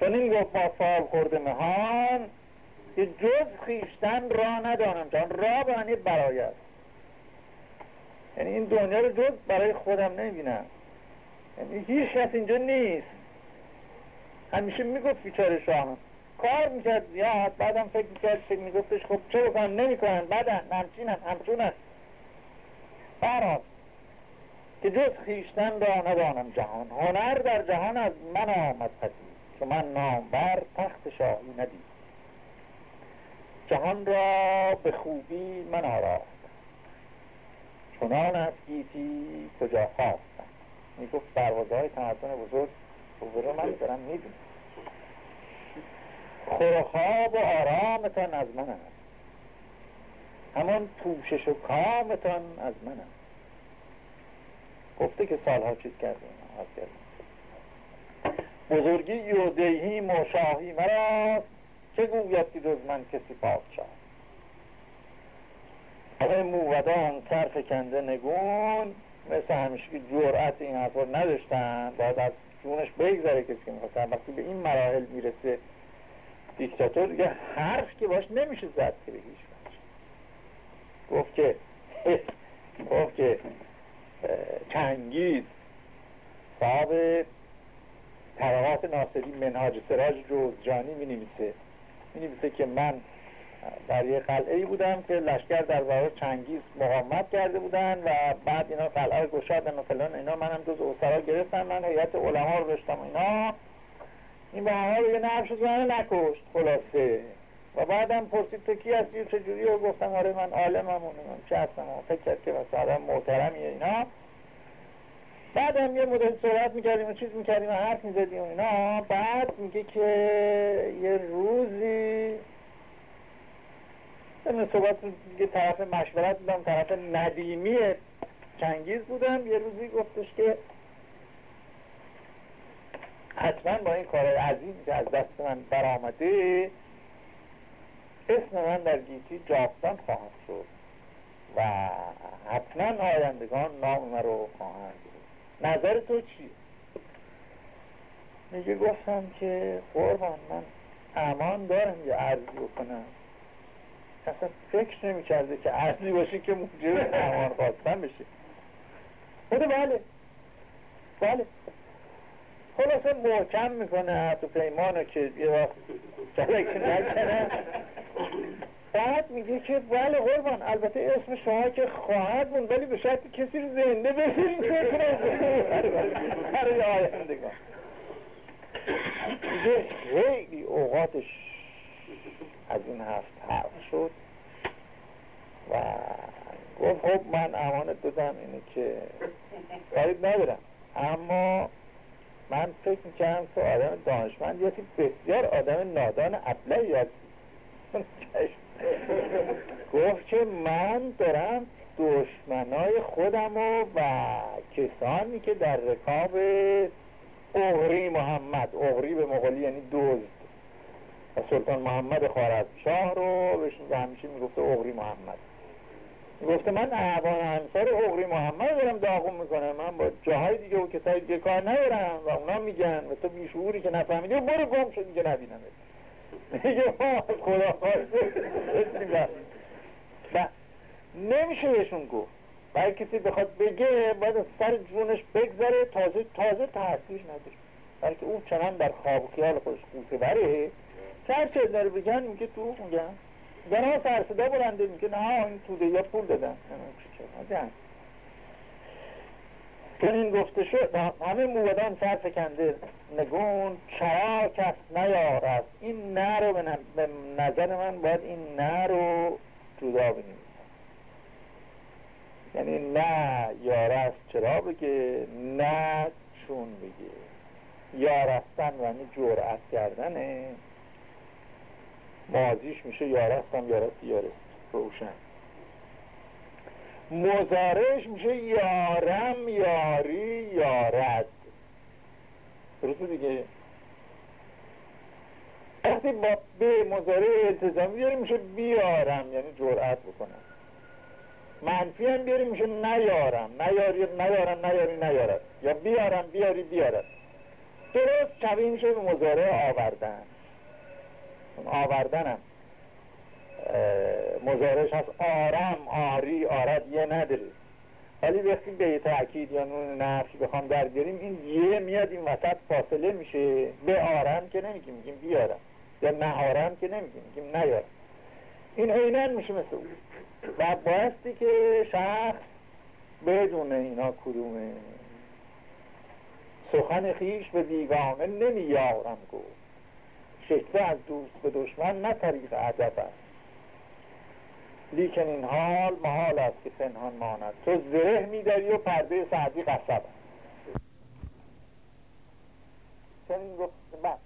چون این گفت با سال خورده مهان که جز خیشتن را ندانم چون را به معنی برای است. یعنی این دنیا رو جز برای خودم نمی‌بینم. یعنی هیچ کس اینجا نیست. همیشه می‌گفت بیچاره شاه کار می‌کرد زیاد بعدم فکر می‌کرد فکر میگفتش خب چه بکنم؟ نمی‌کنن بعدن همچینن همچونن. برات که جز خیشتن را ندانم جهان. هنر در جهان از من آمد پدید که من بر تخت شاهی ندید. جهان را به خوبی من آراست. چنان از گیتی کجا خواستم. دروازه های تمدن بزرگ بزرگ من دارم می‌دونم خواب و آرامتان از من است همان پوشش و کامتان از من است گفته که سالها چیز کرده بزرگی و دیهی و شاهی مراست چه گوید که من کسی پادشاه؟ آقای موودان سرف کنده نگون مثل همیشه که جرأت این حرف نداشتن باید از جونش بگذره کسی که می‌خواستن وقتی به این مراحل می‌رسه دیکتاتور دیگه حرف که باش نمیشه زد که به هیچ گفت که گفت که چنگیز صاحب طبقات ناصری منهاج سراج جانی می نویسه. می نویسه که من در یه قلعه بودم که لشکر در برابر چنگیز مقاومت کرده بودن و بعد اینا قلعه گشادن و فلان اینا. منم جز اوسرا گرفتم. من هیئت علما رو داشتم اینا. این به همه یه نفش زنه نکشت. خلاصه. و بعدم پرسید تو کی هستی چجوری و گفتم آره من عالمم اونم چه هستم فکر کرد که مثلا محترمیه اینا. بعد هم یه مدل صحبت می‌کردیم و چیز می‌کردیم و حرف می‌زدیم و اینا. بعد میگه که یه روزی من صحبت یه طرف مشورت بودم طرف ندیمی چنگیز بودم. یه روزی گفتش که حتما با این کار عظیم که از دست من برآمده اسم من در گیتی جاودان خواهد شد و حتما آیندگان نام من رو خواهند نظر تو چیه؟ میگه گفتم که قربان من امان دارم یه عرضی بکنم. اصلا فکر نمی کرده که اصلی باشه که موجب امان خواستن بشه. خود بله. بله. خلاصه محکم می‌کنه حتی پیمانو که یه وقت جلکی نکنه. بعد میگه که بله قربان البته اسم شما که خواهد بود ولی به شرط کسی رو زنده بسیرین برای آیندگان. دیگه خیلی اوقاتش از این هفت حرف شد و گفت خب من امانت دادم اینه که باید ندارم اما من فکر می‌کردم که آدم دانشمند یا بسیار آدم نادان ابله یاد گفت که من دارم دشمنای خودم و, و کسانی که در رکاب اغری محمد اغری به مغلی یعنی دزد سلطان محمد شاه رو بهش همیشه می‌گفته اغری محمد. گفته من اعوان همسر اغری محمد دارم داغون می‌کنم. من با جاهای دیگه و کسای دیگه کار ندارم و اونا میگن. تو بیشعوری که نفهمیدی برو گم شد دیگه نبینم میگه خدا و نمیشه بهشون گفت. برای کسی بخواد بگه باید سر جونش بگذره. تازه تازه تحصیلش نداره. بلکه اون چنان در خواب و خیال خودش قوطه بره. هر چه داره بگن؟ میگه تو میگن. دارا سرصدا بلنده میگه نه این توده یا پول دادن چون این گفته شد همه موبدان سر فکنده نگون چرا کس نیارد این نه رو به نظر من باید این نه رو جدا بنیم یعنی نه یارست چرا بگه نه چون بگه یارستن یعنی جرأت کردنه مازیش میشه یارستم یارست یارست روشن. مزارش میشه یارم یاری یارد درسته دیگه؟ وقتی با به مزاره التزامی بیاریم میشه بیارم یعنی جرأت بکنم. منفی هم بیاریم میشه نیارم. نیاری نیارم نیاری نیارد. یا بیارم بیاری بیارد. درست شبیه میشه به مزاره آوردن. آوردنم مزارش هست آرم آری آرد یه نداره ولی وقتی به تأکید یا نون بخوام در بیاریم این یه میاد این وسط فاصله میشه. به آرم که نمیگیم میگیم بیارم. یا نه آرم که نمیگیم میگیم نیارم. این عینن میشه مثل اون. و بایستی که شخص بدون اینا کدومه. سخن خیش به بیگانه نمیارم گفت. شکوه از دوست به دشمن نه طریق عجب است. لیکن این حال محال است که پنهان ماند. تو زره میداری و پرده سعدی قصب است. چنین گفت بس.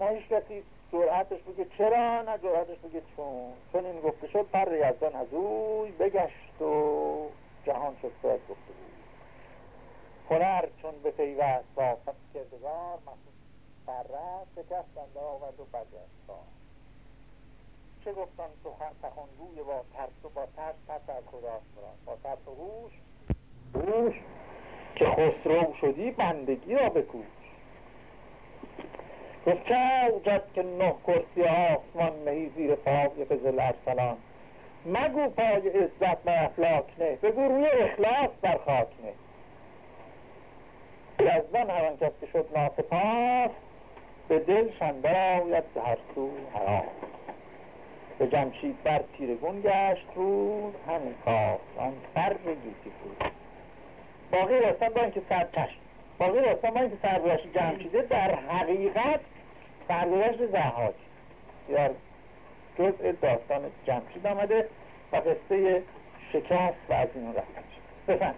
نه هیچ کسی جرعتش بگه چرا نه جرعتش بگه چون. چون این گفته شد پر یزدان از اوی بگشت و جهان شد باید گفته بود هنر چون به پیوست با کردگار فرد شکست بنده آورد و برگشت چه گفتم سخنگوی با ترس و با ترس ترس از خداست مراد با ترس و هوش. هوش که خسرو شدی بندگی را بکوش. گفت چه اوجد که نه کرسی آسمان نهی زیر پای فضل ارسلان. مگو پای عزت بر افلاک نه بگو روی اخلاص بر خاک نه. یزدان هر آن کس که شد ناسپاس به دل شنبه آید به هر سو حرام. به جمشید بر تیرگون گشت رو همین کار آن سر گیتی بود باقی راستان با اینکه سر کشت باقی راستان با اینکه سرگذشت جمشیده در حقیقت سرگذشت زهاک. یا جزء داستان جمشید آمده و قصه شکست و از این رفتن شد بفهم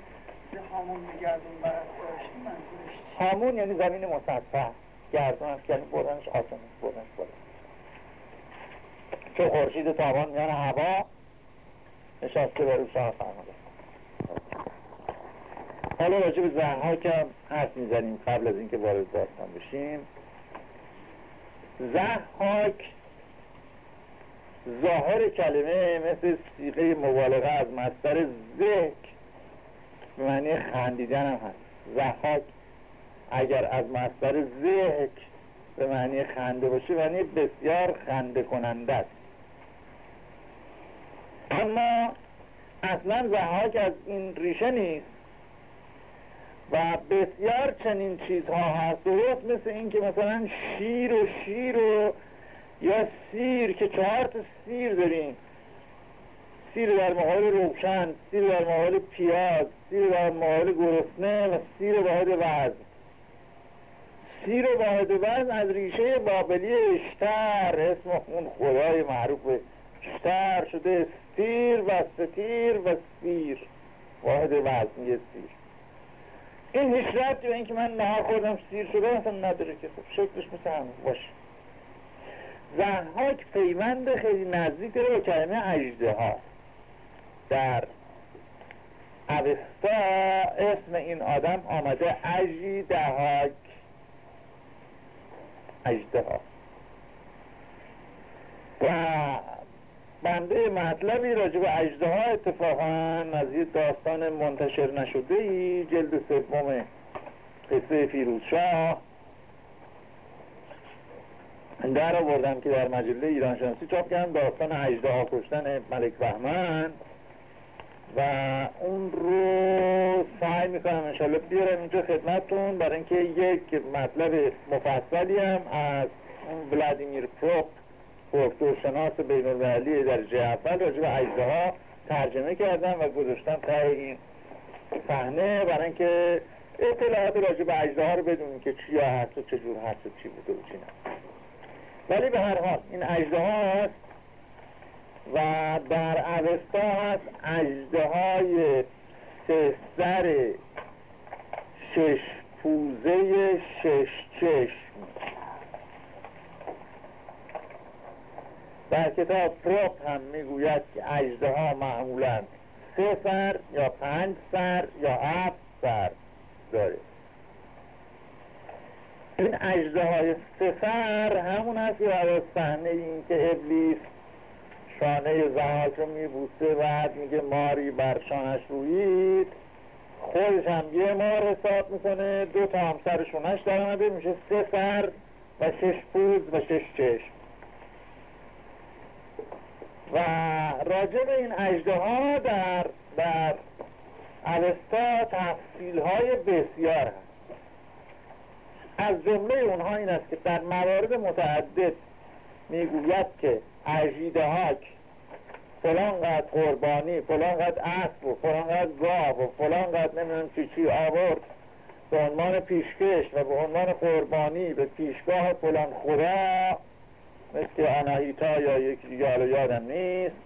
هامون میگردون
هامون یعنی زمین مسطح. گردون هست یعنی بردنش آسمان بردنش بردن چون خورشید تابان میان هوا نشسته بر رو شاه فرماده حالا راجع به زنها که حرف می‌زنیم قبل از اینکه وارد داستان بشیم. زحاک ظاهر کلمه مثل سیغه مبالغه از مستر زهک به معنی خندیدن هم هست. زحاک اگر از مصدر زهک به معنی خنده باشه معنی بسیار خنده کننده است. اما اصلا زحاک از این ریشه نیست و بسیار چنین چیزها هست. درست مثل این که مثلا شیر و شیر و یا سیر که چهار تا سیر داریم. سیر در محال روشن سیر در محال پیاز سیر در محال گرسنه و سیر واحد وزن. سیر واحد وزن از ریشه بابلی اشتر اسم اون خدای معروف اشتر شده سیر و ستیر و سیر. واحد وزن یه سیر. این هیچ ربطی به اینکه من نهار خوردم سیر شده اصلا نداره که. خب شکلش مثل همون. باشه. زنهاک پیوند خیلی نزدیک داره با کلمه اجده ها در اوستا اسم این آدم آمده اجی دهاک اجده ها و بنده مطلبی راجع به ها اتفاقا از یه داستان منتشر نشده ای جلد سوم قصه فیروزشاه. در آوردم که در مجله ایران شناسی چاپ کردم داستان اجده ها کشتن ملک بهمن. و اون رو سعی می‌کنم انشالله بیارم اینجا خدمتتون برای اینکه یک مطلب مفصلی هم از ولادیمیر پروپ شناس بین المللی درجه اول راجع به اجده ها ترجمه کردم و گذاشتم تا این صحنه برای اینکه اطلاعات راجع به اجده ها رو بدونیم که چی هست و چجور هست و چی بوده و چی ولی به هر حال این اجده ها هست و در اوستا هست اجده های سر شش پوزه شش چشم. در کتاب پروپ هم می‌گوید که اجده ها معمولا سه سر یا پنج سر یا هفت سر داره. این اجده های سه سر همون هست که صحنه این که ابلیس شانه زهاک رو میبوسه و میگه ماری بر شانش رویید خودش هم یه مار حساب می‌کنه دو تا هم سر شونش در آمده میشه سه سر و شش پوز و شش چشم. و راجع به این اجده ها در در اوستا تفصیل های بسیار هست. از جمله اونها این است که در موارد متعدد می‌گوید که اجیده هاک فلان قد قربانی فلان قد اسب و فلان قد گاو و فلان قد نمی‌دونم چی چی آورد. به عنوان پیشکش و به عنوان قربانی به پیشگاه فلان خدا مثل آناهیتا یا یکی دیگه یادم نیست.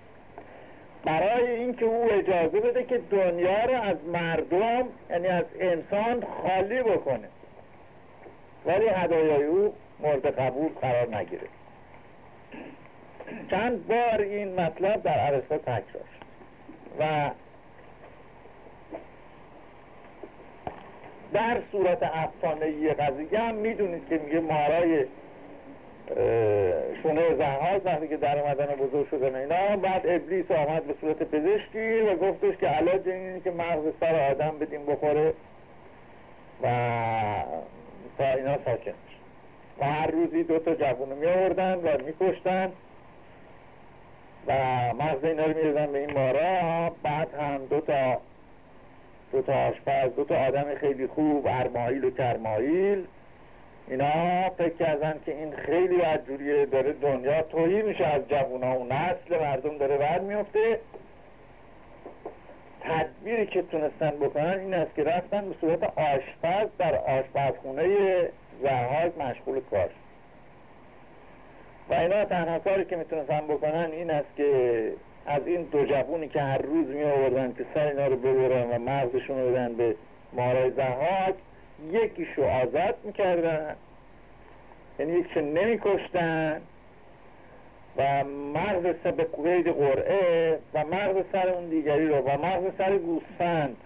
برای اینکه او اجازه بده که دنیا رو از مردم یعنی از انسان خالی بکنه. ولی هدایای او مورد قبول قرار نگیره. چند بار این مطلب در عرصه تکرار شد. و در صورت افسانه قضیه هم می‌دونید که میگه مارای شونه زنهاز وقتی که در اومدن بزرگ شدن اینا بعد ابلیس آمد به صورت پزشکی و گفتش که علاج اینه که مغز سر آدم بدیم بخوره و تا اینا ساکن و هر روزی دو تا جوونو می آوردن و می کشتن و مغز اینا رو میردن به این مارا بعد هم دو تا دو تا آشپز دو تا آدم خیلی خوب ارمایل و کرمایل اینا فکر کردن که این خیلی بدجوریه داره دنیا توهی میشه از جوونا. و نسل مردم داره بر میفته تدبیری که تونستن بکنن این است که رفتن به صورت آشپز در آشپزخونه زهاک مشغول کار و اینا تنها کاری که می‌تونستن بکنن این است که از این دو جوونی که هر روز می آوردن که سر اینا رو ببرن و مغزشون رو بدن به مارای زهاک یکیشو آزاد می‌کردن. یعنی یکیشو نمیکشتن. و مغز سر به قید قرعه و مغز سر اون دیگری رو و مغز سر گوسفند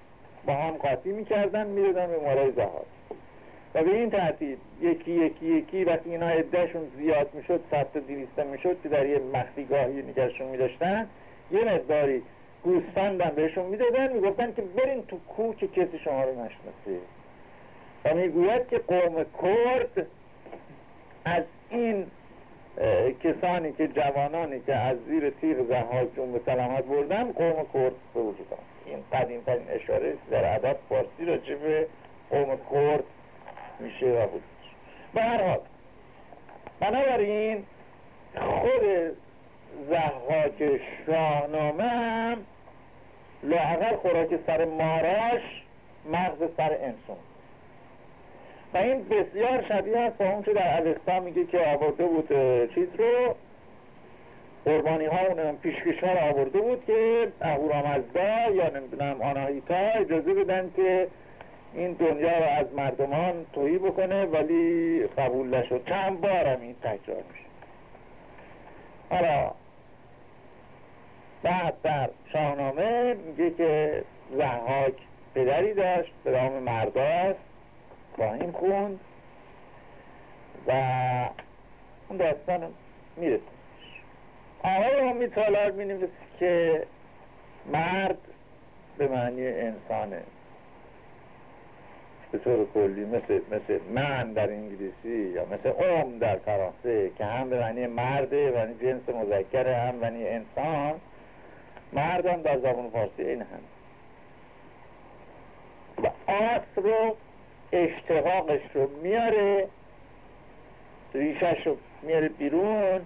با هم قاطی می‌کردن می‌دادن به مارای زهاک و به این ترتیب یکی یکی یکی وقتی اینا عدهشون زیاد می‌شد صد تا دیویسته می‌شد که در یه مخفیگاهی نگرشون میداشتن یه مقداری گوسفندم بهشون می‌دادن می‌گفتن که برین تو کوه که کسی شما رو نشناسه. و می‌گوید که قوم کرد از این کسانی که جوانانی که از زیر تیغ زهاک جون به سلامت بردن قوم کرد به وجود این قدیم ترین اشاره در ادب فارسی راجع به قوم کرد میشه و بود. به هر حال بنابراین خود زحاک شاهنامه هم لاغر خوراک سر ماراش مغز سر انسان. و این بسیار شبیه است با اون که در الستا میگه که آورده بود چیز رو. قربانی ها اون پیشکش ها آورده بود که اهورامزدا یا نمی‌دونم آناهیتا اجازه بدن که این دنیا رو از مردمان تویی بکنه ولی قبول نشد. چند بارم این تکرار میشه. حالا بعد در شاهنامه میگه که زحاک پدری داشت به نام مرداست خواهیم خوند و اون داستان می‌رسه. آقای امید تالار می که مرد به معنی انسانه. به طور کلی مثل, مثل من در انگلیسی یا مثل اوم در فرانسه که هم به معنی مرده و جنس مذکره هم معنی انسان مرد هم در زبان فارسی این هم. و آس رو اشتقاقش رو میاره ریشش رو میاره بیرون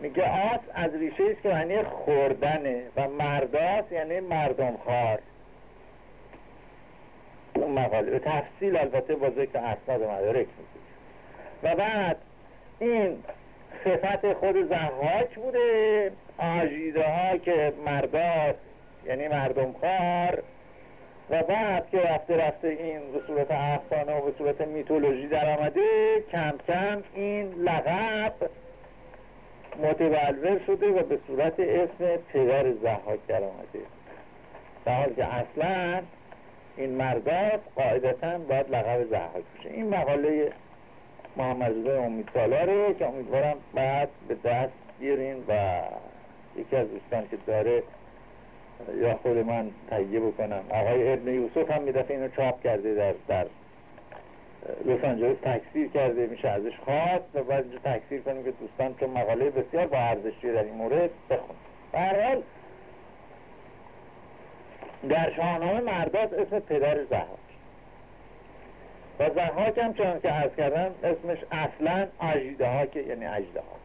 میگه آس از ریشه است که معنی خوردنه و مرداس یعنی مردم خار اون مقاله. به تفصیل البته با ذکر اسناد مدارک میگه و بعد این صفت خود زحاک بوده. آجیده ها که مرداست یعنی مردم خار و بعد که رفته رفته این به صورت افسانه و به صورت میتولوژی در آمده کم کم این لقب متبلور شده و به صورت اسم پدر زحاک در آمده در حال که اصلا این مردات قاعدتا باید لقب زحاک بشه این مقاله محمد رضا امید سالاره که امیدوارم بعد به دست بیارین و یکی از دوستان که داره یا خود من تهیه بکنم. آقای ابن یوسف هم میدفعه اینو چاپ کرده در در لس آنجلس تکثیر کرده میشه ازش خواست و اینجا تکثیر کنیم که دوستان چون مقاله بسیار با ارزشی در این مورد بخون حال در شاهنامه مردات اسم پدر زهاک و زهاک هم چون که عرض کردم اسمش اصلا که یعنی اجده ها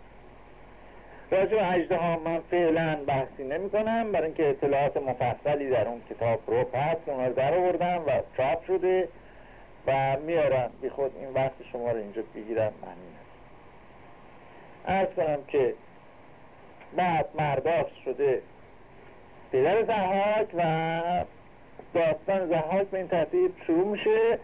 راجع اجده ها من فعلا بحثی نمی کنم برای اینکه اطلاعات مفصلی در اون کتاب رو پس اون رو در آوردم و چاپ شده و میارم. بی خود این وقت شما رو اینجا بگیرم معنی ارز کنم که بعد مرداست شده پدر زهاک و داستان زهاک به این ترتیب شروع میشه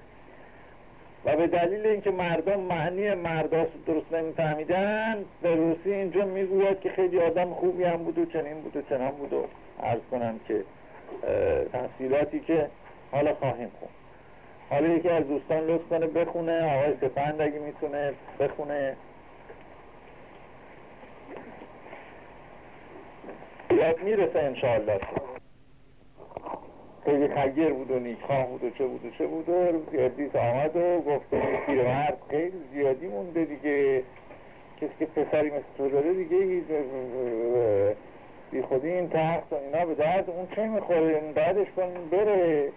و به دلیل اینکه مردم معنی مرداست درست نمیفهمیدن به روسی اینجا می‌گوید که خیلی آدم خوبی هم بود و چنین بود و چنان بود و عرض کنم که تحصیلاتی که حالا خواهیم خون حالا یکی از دوستان لطف کنه بخونه آقای سپند اگه می‌تونه بخونه. یاد می‌رسه انشاءالله. خیلی خیر بود و نیکخواه بود و چه بود و چه بود و روز آمد و گفته مرد خیلی زیادی مونده دیگه. کسی که پسری مثل تو داره دیگه بی خودی این تخت و اینا به درد اون چه می‌خوره؟ این بعدش کنیم بره.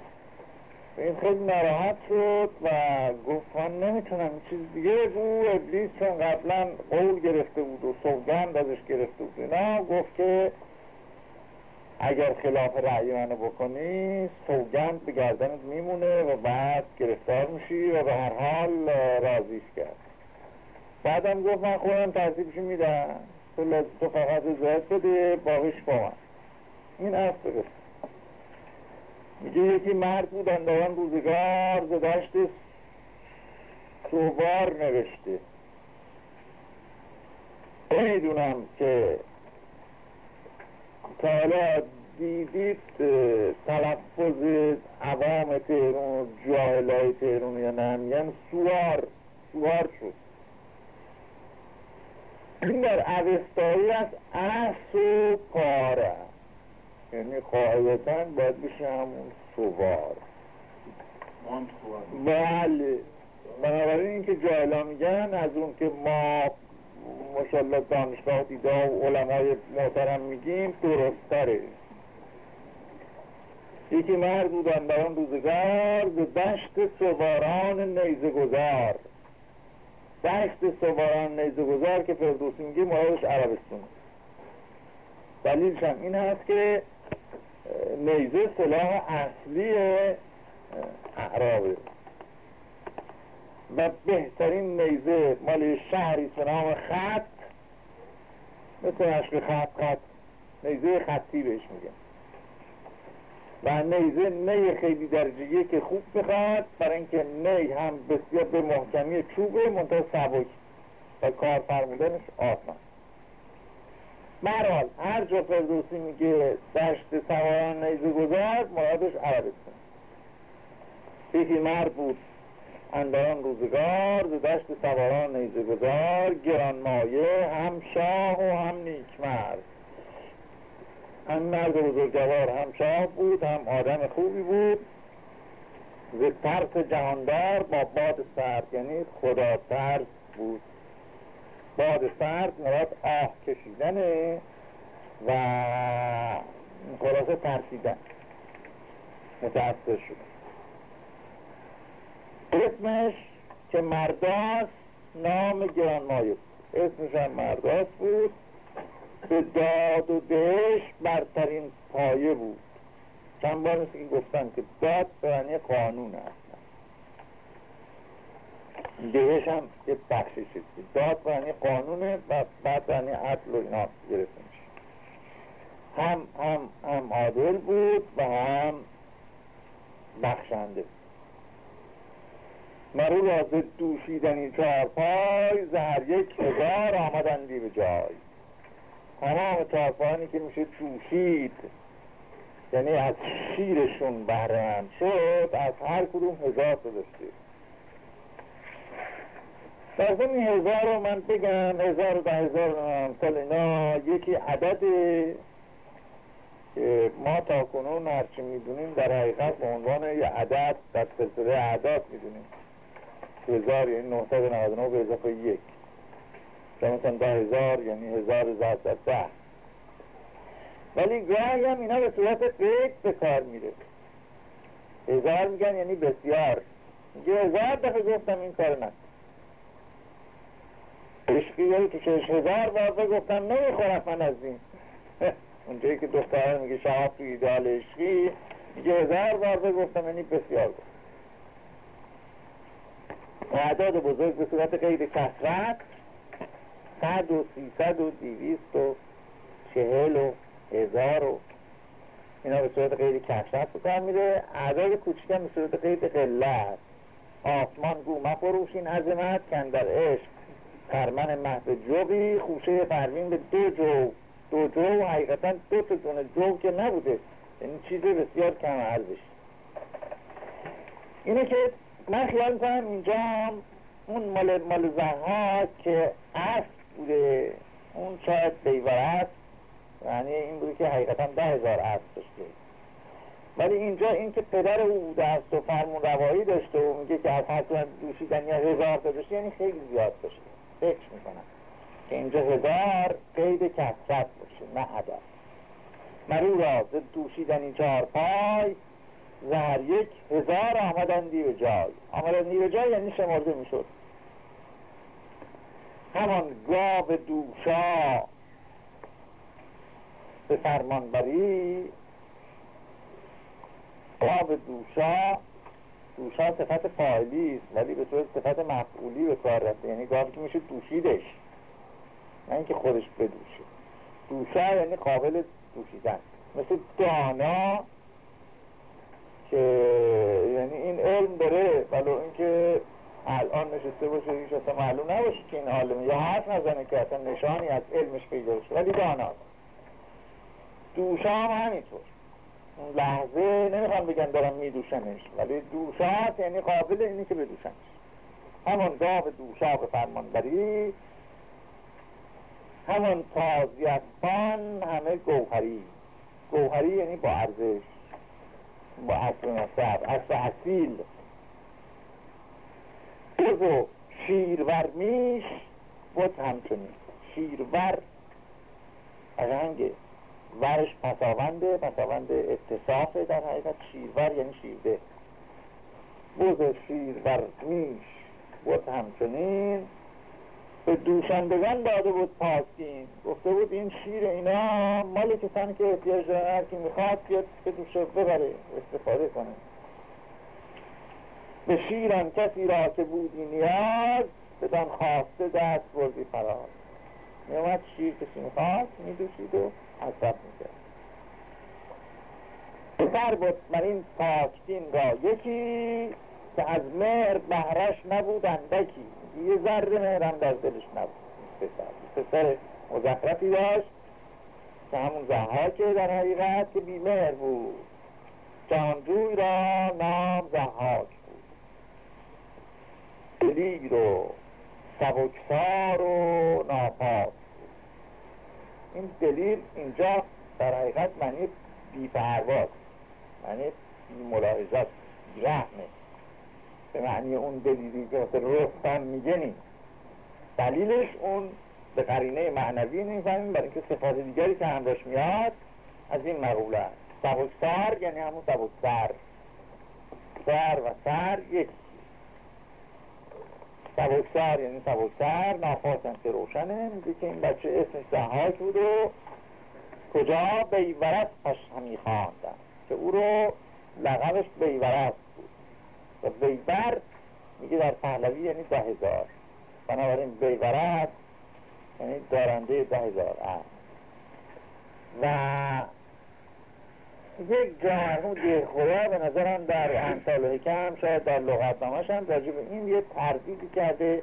این خیلی ناراحت شد و گفت من نمی‌تونم چیز دیگه بگو. ابلیس چون قبلا قول گرفته بود و سوگند ازش گرفته بود اینا گفت که اگر خلاف رأی منو بکنی سوگند به گردنت میمونه و بعد گرفتار میشی و به هر حال راضیش کرد. بعدم گفت من خودم تحصیبشو میدم. تو, تو فقط رضایت بده باقیش با من. این از برسه میگه یکی مرد بود اندوان روزگار زدشت سوبار نوشته. نمی‌دونم که تا حالا دیدید تلفظ عوام تهرون جاهلای تهرون یا نه میگن سوار سوار شد. این در اوستایی از اص و پاره یعنی قاعدتا باید بشه همون سوار. بله. بنابراین اینکه جاهلا میگن از اون که ما ماشاءالله دانشگاه دیده و علمای محترم میگیم درستره یکی مرد بودن در اون روزگار به دشت سواران نیزه گذار دشت سواران نیزه گذار که فردوسی میگه مرادش عربستون. دلیلش هم این هست که نیزه سلاح اصلی اعرابه. و بهترین نیزه مال شهری به نام خط. مثل عشق خط خط. نیزه خطی بهش میگن. و نیزه نی خیلی درجه که خوب بخواد برای اینکه نی هم بسیار به محکمی چوبه منطقه سبک و کار فرمودنش آسان. مرحال هر جا فردوسی میگه دشت سواران نیزه گذار مرادش عربستان یکی مرد بود. اندران روزگار ز دشت سواران نیزه گذار گرانمایه هم شاه و هم نیکمرد. هم مرد بزرگوار هم شاه بود هم آدم خوبی بود. ز ترس جهاندار با باد سرد یعنی خدا ترس بود. باد سرد مراد آه کشیدنه و خلاصه ترسیدن. متأثر شد. اسمش که مرداس نام گرانمایه بود اسمش هم مرداس بود. به داد و دهش برترین پایه بود. چند بار که گفتن که داد به قانون هست دهش هم یه بخشی شد داد به قانونه و بعد به معنی عدل و اینا گرفته میشه هم, هم, هم عادل بود و هم بخشنده مرو را دوشیدنی چهار پای زهر یک هزار آمدندی به جای. تمام چهارپایانی که میشه جوشید یعنی از شیرشون بهرهمند شد از هر کدوم هزار داشته در این هزار رو من بگم هزار و هزار امثال اینا یکی عدد ما تا کنون هرچی می‌دونیم در حقیقت به عنوان یه عدد در سلسله اعداد می‌دونیم. هزار یعنی 999 به اضافه یک. مثلا ده هزار یعنی هزار زد در ده ولی گاهی هم اینا به صورت قید به کار میره. هزار میگن یعنی بسیار. میگه هزار دفعه گفتم این کار نکن عشقی یعنی که شش هزار بار گفتم نمی‌خورم من از این. اونجایی که دختره میگه شهاب تو ایدال عشقی میگه هزار بار گفتم یعنی بسیار. گفت اعداد بزرگ به صورت قید کسرت. صد و سیصد و دیویست و چهل و هزار و اینا به صورت قید کسرت بکن میره. اعداد کوچیک به صورت قید قلت. آسمان گو مفروشین عظمت کن در عشق. خرمن محو جوی خوشه پروین به دو جو. دو جو حقیقتا دو تا دونه جو که نبوده. یعنی چیز بسیار کم ارزش اینه که من خیال می‌کنم اینجا هم اون مال مال زهاد که اصل بوده. اون شاید بیور است یعنی این بوده که حقیقتا ده هزار اصل داشته. ولی اینجا این که پدر او بوده است و فرمون روایی داشته و میگه که از هر دوشیدن یا هزار داشته یعنی خیلی زیاد داشته. فکر می‌کنم که اینجا هزار قید کسرت باشه نه عدد. مرو را دوشیدن این چهار پای. زهر یک هزار آمدندی به جای. آمدندی به جای یعنی شمارده می‌شد. همان گاو دوشا به فرمانبری گاو دوشا دوشا صفت فاعلی است ولی به صورت صفت مفعولی به کار رفته. یعنی گاوی که میشه دوشیدش نه اینکه خودش بدوشه. دوشا یعنی قابل دوشیدن. مثل دانا که یعنی این علم داره ولو اینکه الان نشسته باشه هیچ اصلا معلوم نباشه که این عالمه یا حرف نزنه که اصلا نشانی از علمش پیدا شد ولی داناست دوشا هم همینطور. لحظه نمی‌خوام بگم دارم میدوشنش ولی دوشات یعنی قابل اینی که بدوشنش همون گاو دوشا به فرمان بری همون تازیستان همه گوهری. گوهری یعنی با ارزش. با اصل نصب اصل اصیل و شیرور میش بود همچنین شیرور قشنگه ورش پساونده پساوند اتصافه در حقیقت شیرور یعنی شیرده بوز شیرور میش بود همچنین به دوشندگان داده بود پاسین گفته بود این شیر اینا مال کسانی که احتیاج دارن هر کی می‌خواد بیاد به دوشه ببره استفاده کنه. به شیران کسی را که بودی نیاز بدان خواسته دست بردی فراز میومد شیر کسی می‌خواست میدوشید و حسب می‌کرد. پسر بود من این پاکتین را یکی که از مهر بهرش نبود اندکی یه ذره مهرم در دلش نبود. پسر پسر مزخرفی داشت. که همون زحاکه در حقیقت که بیمهر بود. جانجوی را نام زحاک بود. دلیر و سبکسار و ناپاک این دلیر اینجا در حقیقت معنی بیپرواز معنی ملاحظات رحمه. به معنی اون دلیلی که مثل رستم میگه نیست. دلیلش اون به قرینه معنوی نمی‌فهمیم برای اینکه صفات دیگری که همراش میاد از این مقوله است. سبکسر یعنی همون سبکسر سر و سر یک. سبکسر یعنی سبکسر ناخواستن که روشنه. میگه که این بچه اسمش زهاک بود و کجا؟ بیورست پش همی خواندن. که او رو لقبش بیورست بود و بیبر میگه در پهلوی یعنی ده هزار. بنابراین بیورست یعنی دارنده ده هزار. و یک جامعه خدا به نظرم در امثال حکم شاید در لغت نامش هم راجب این یه تردیدی کرده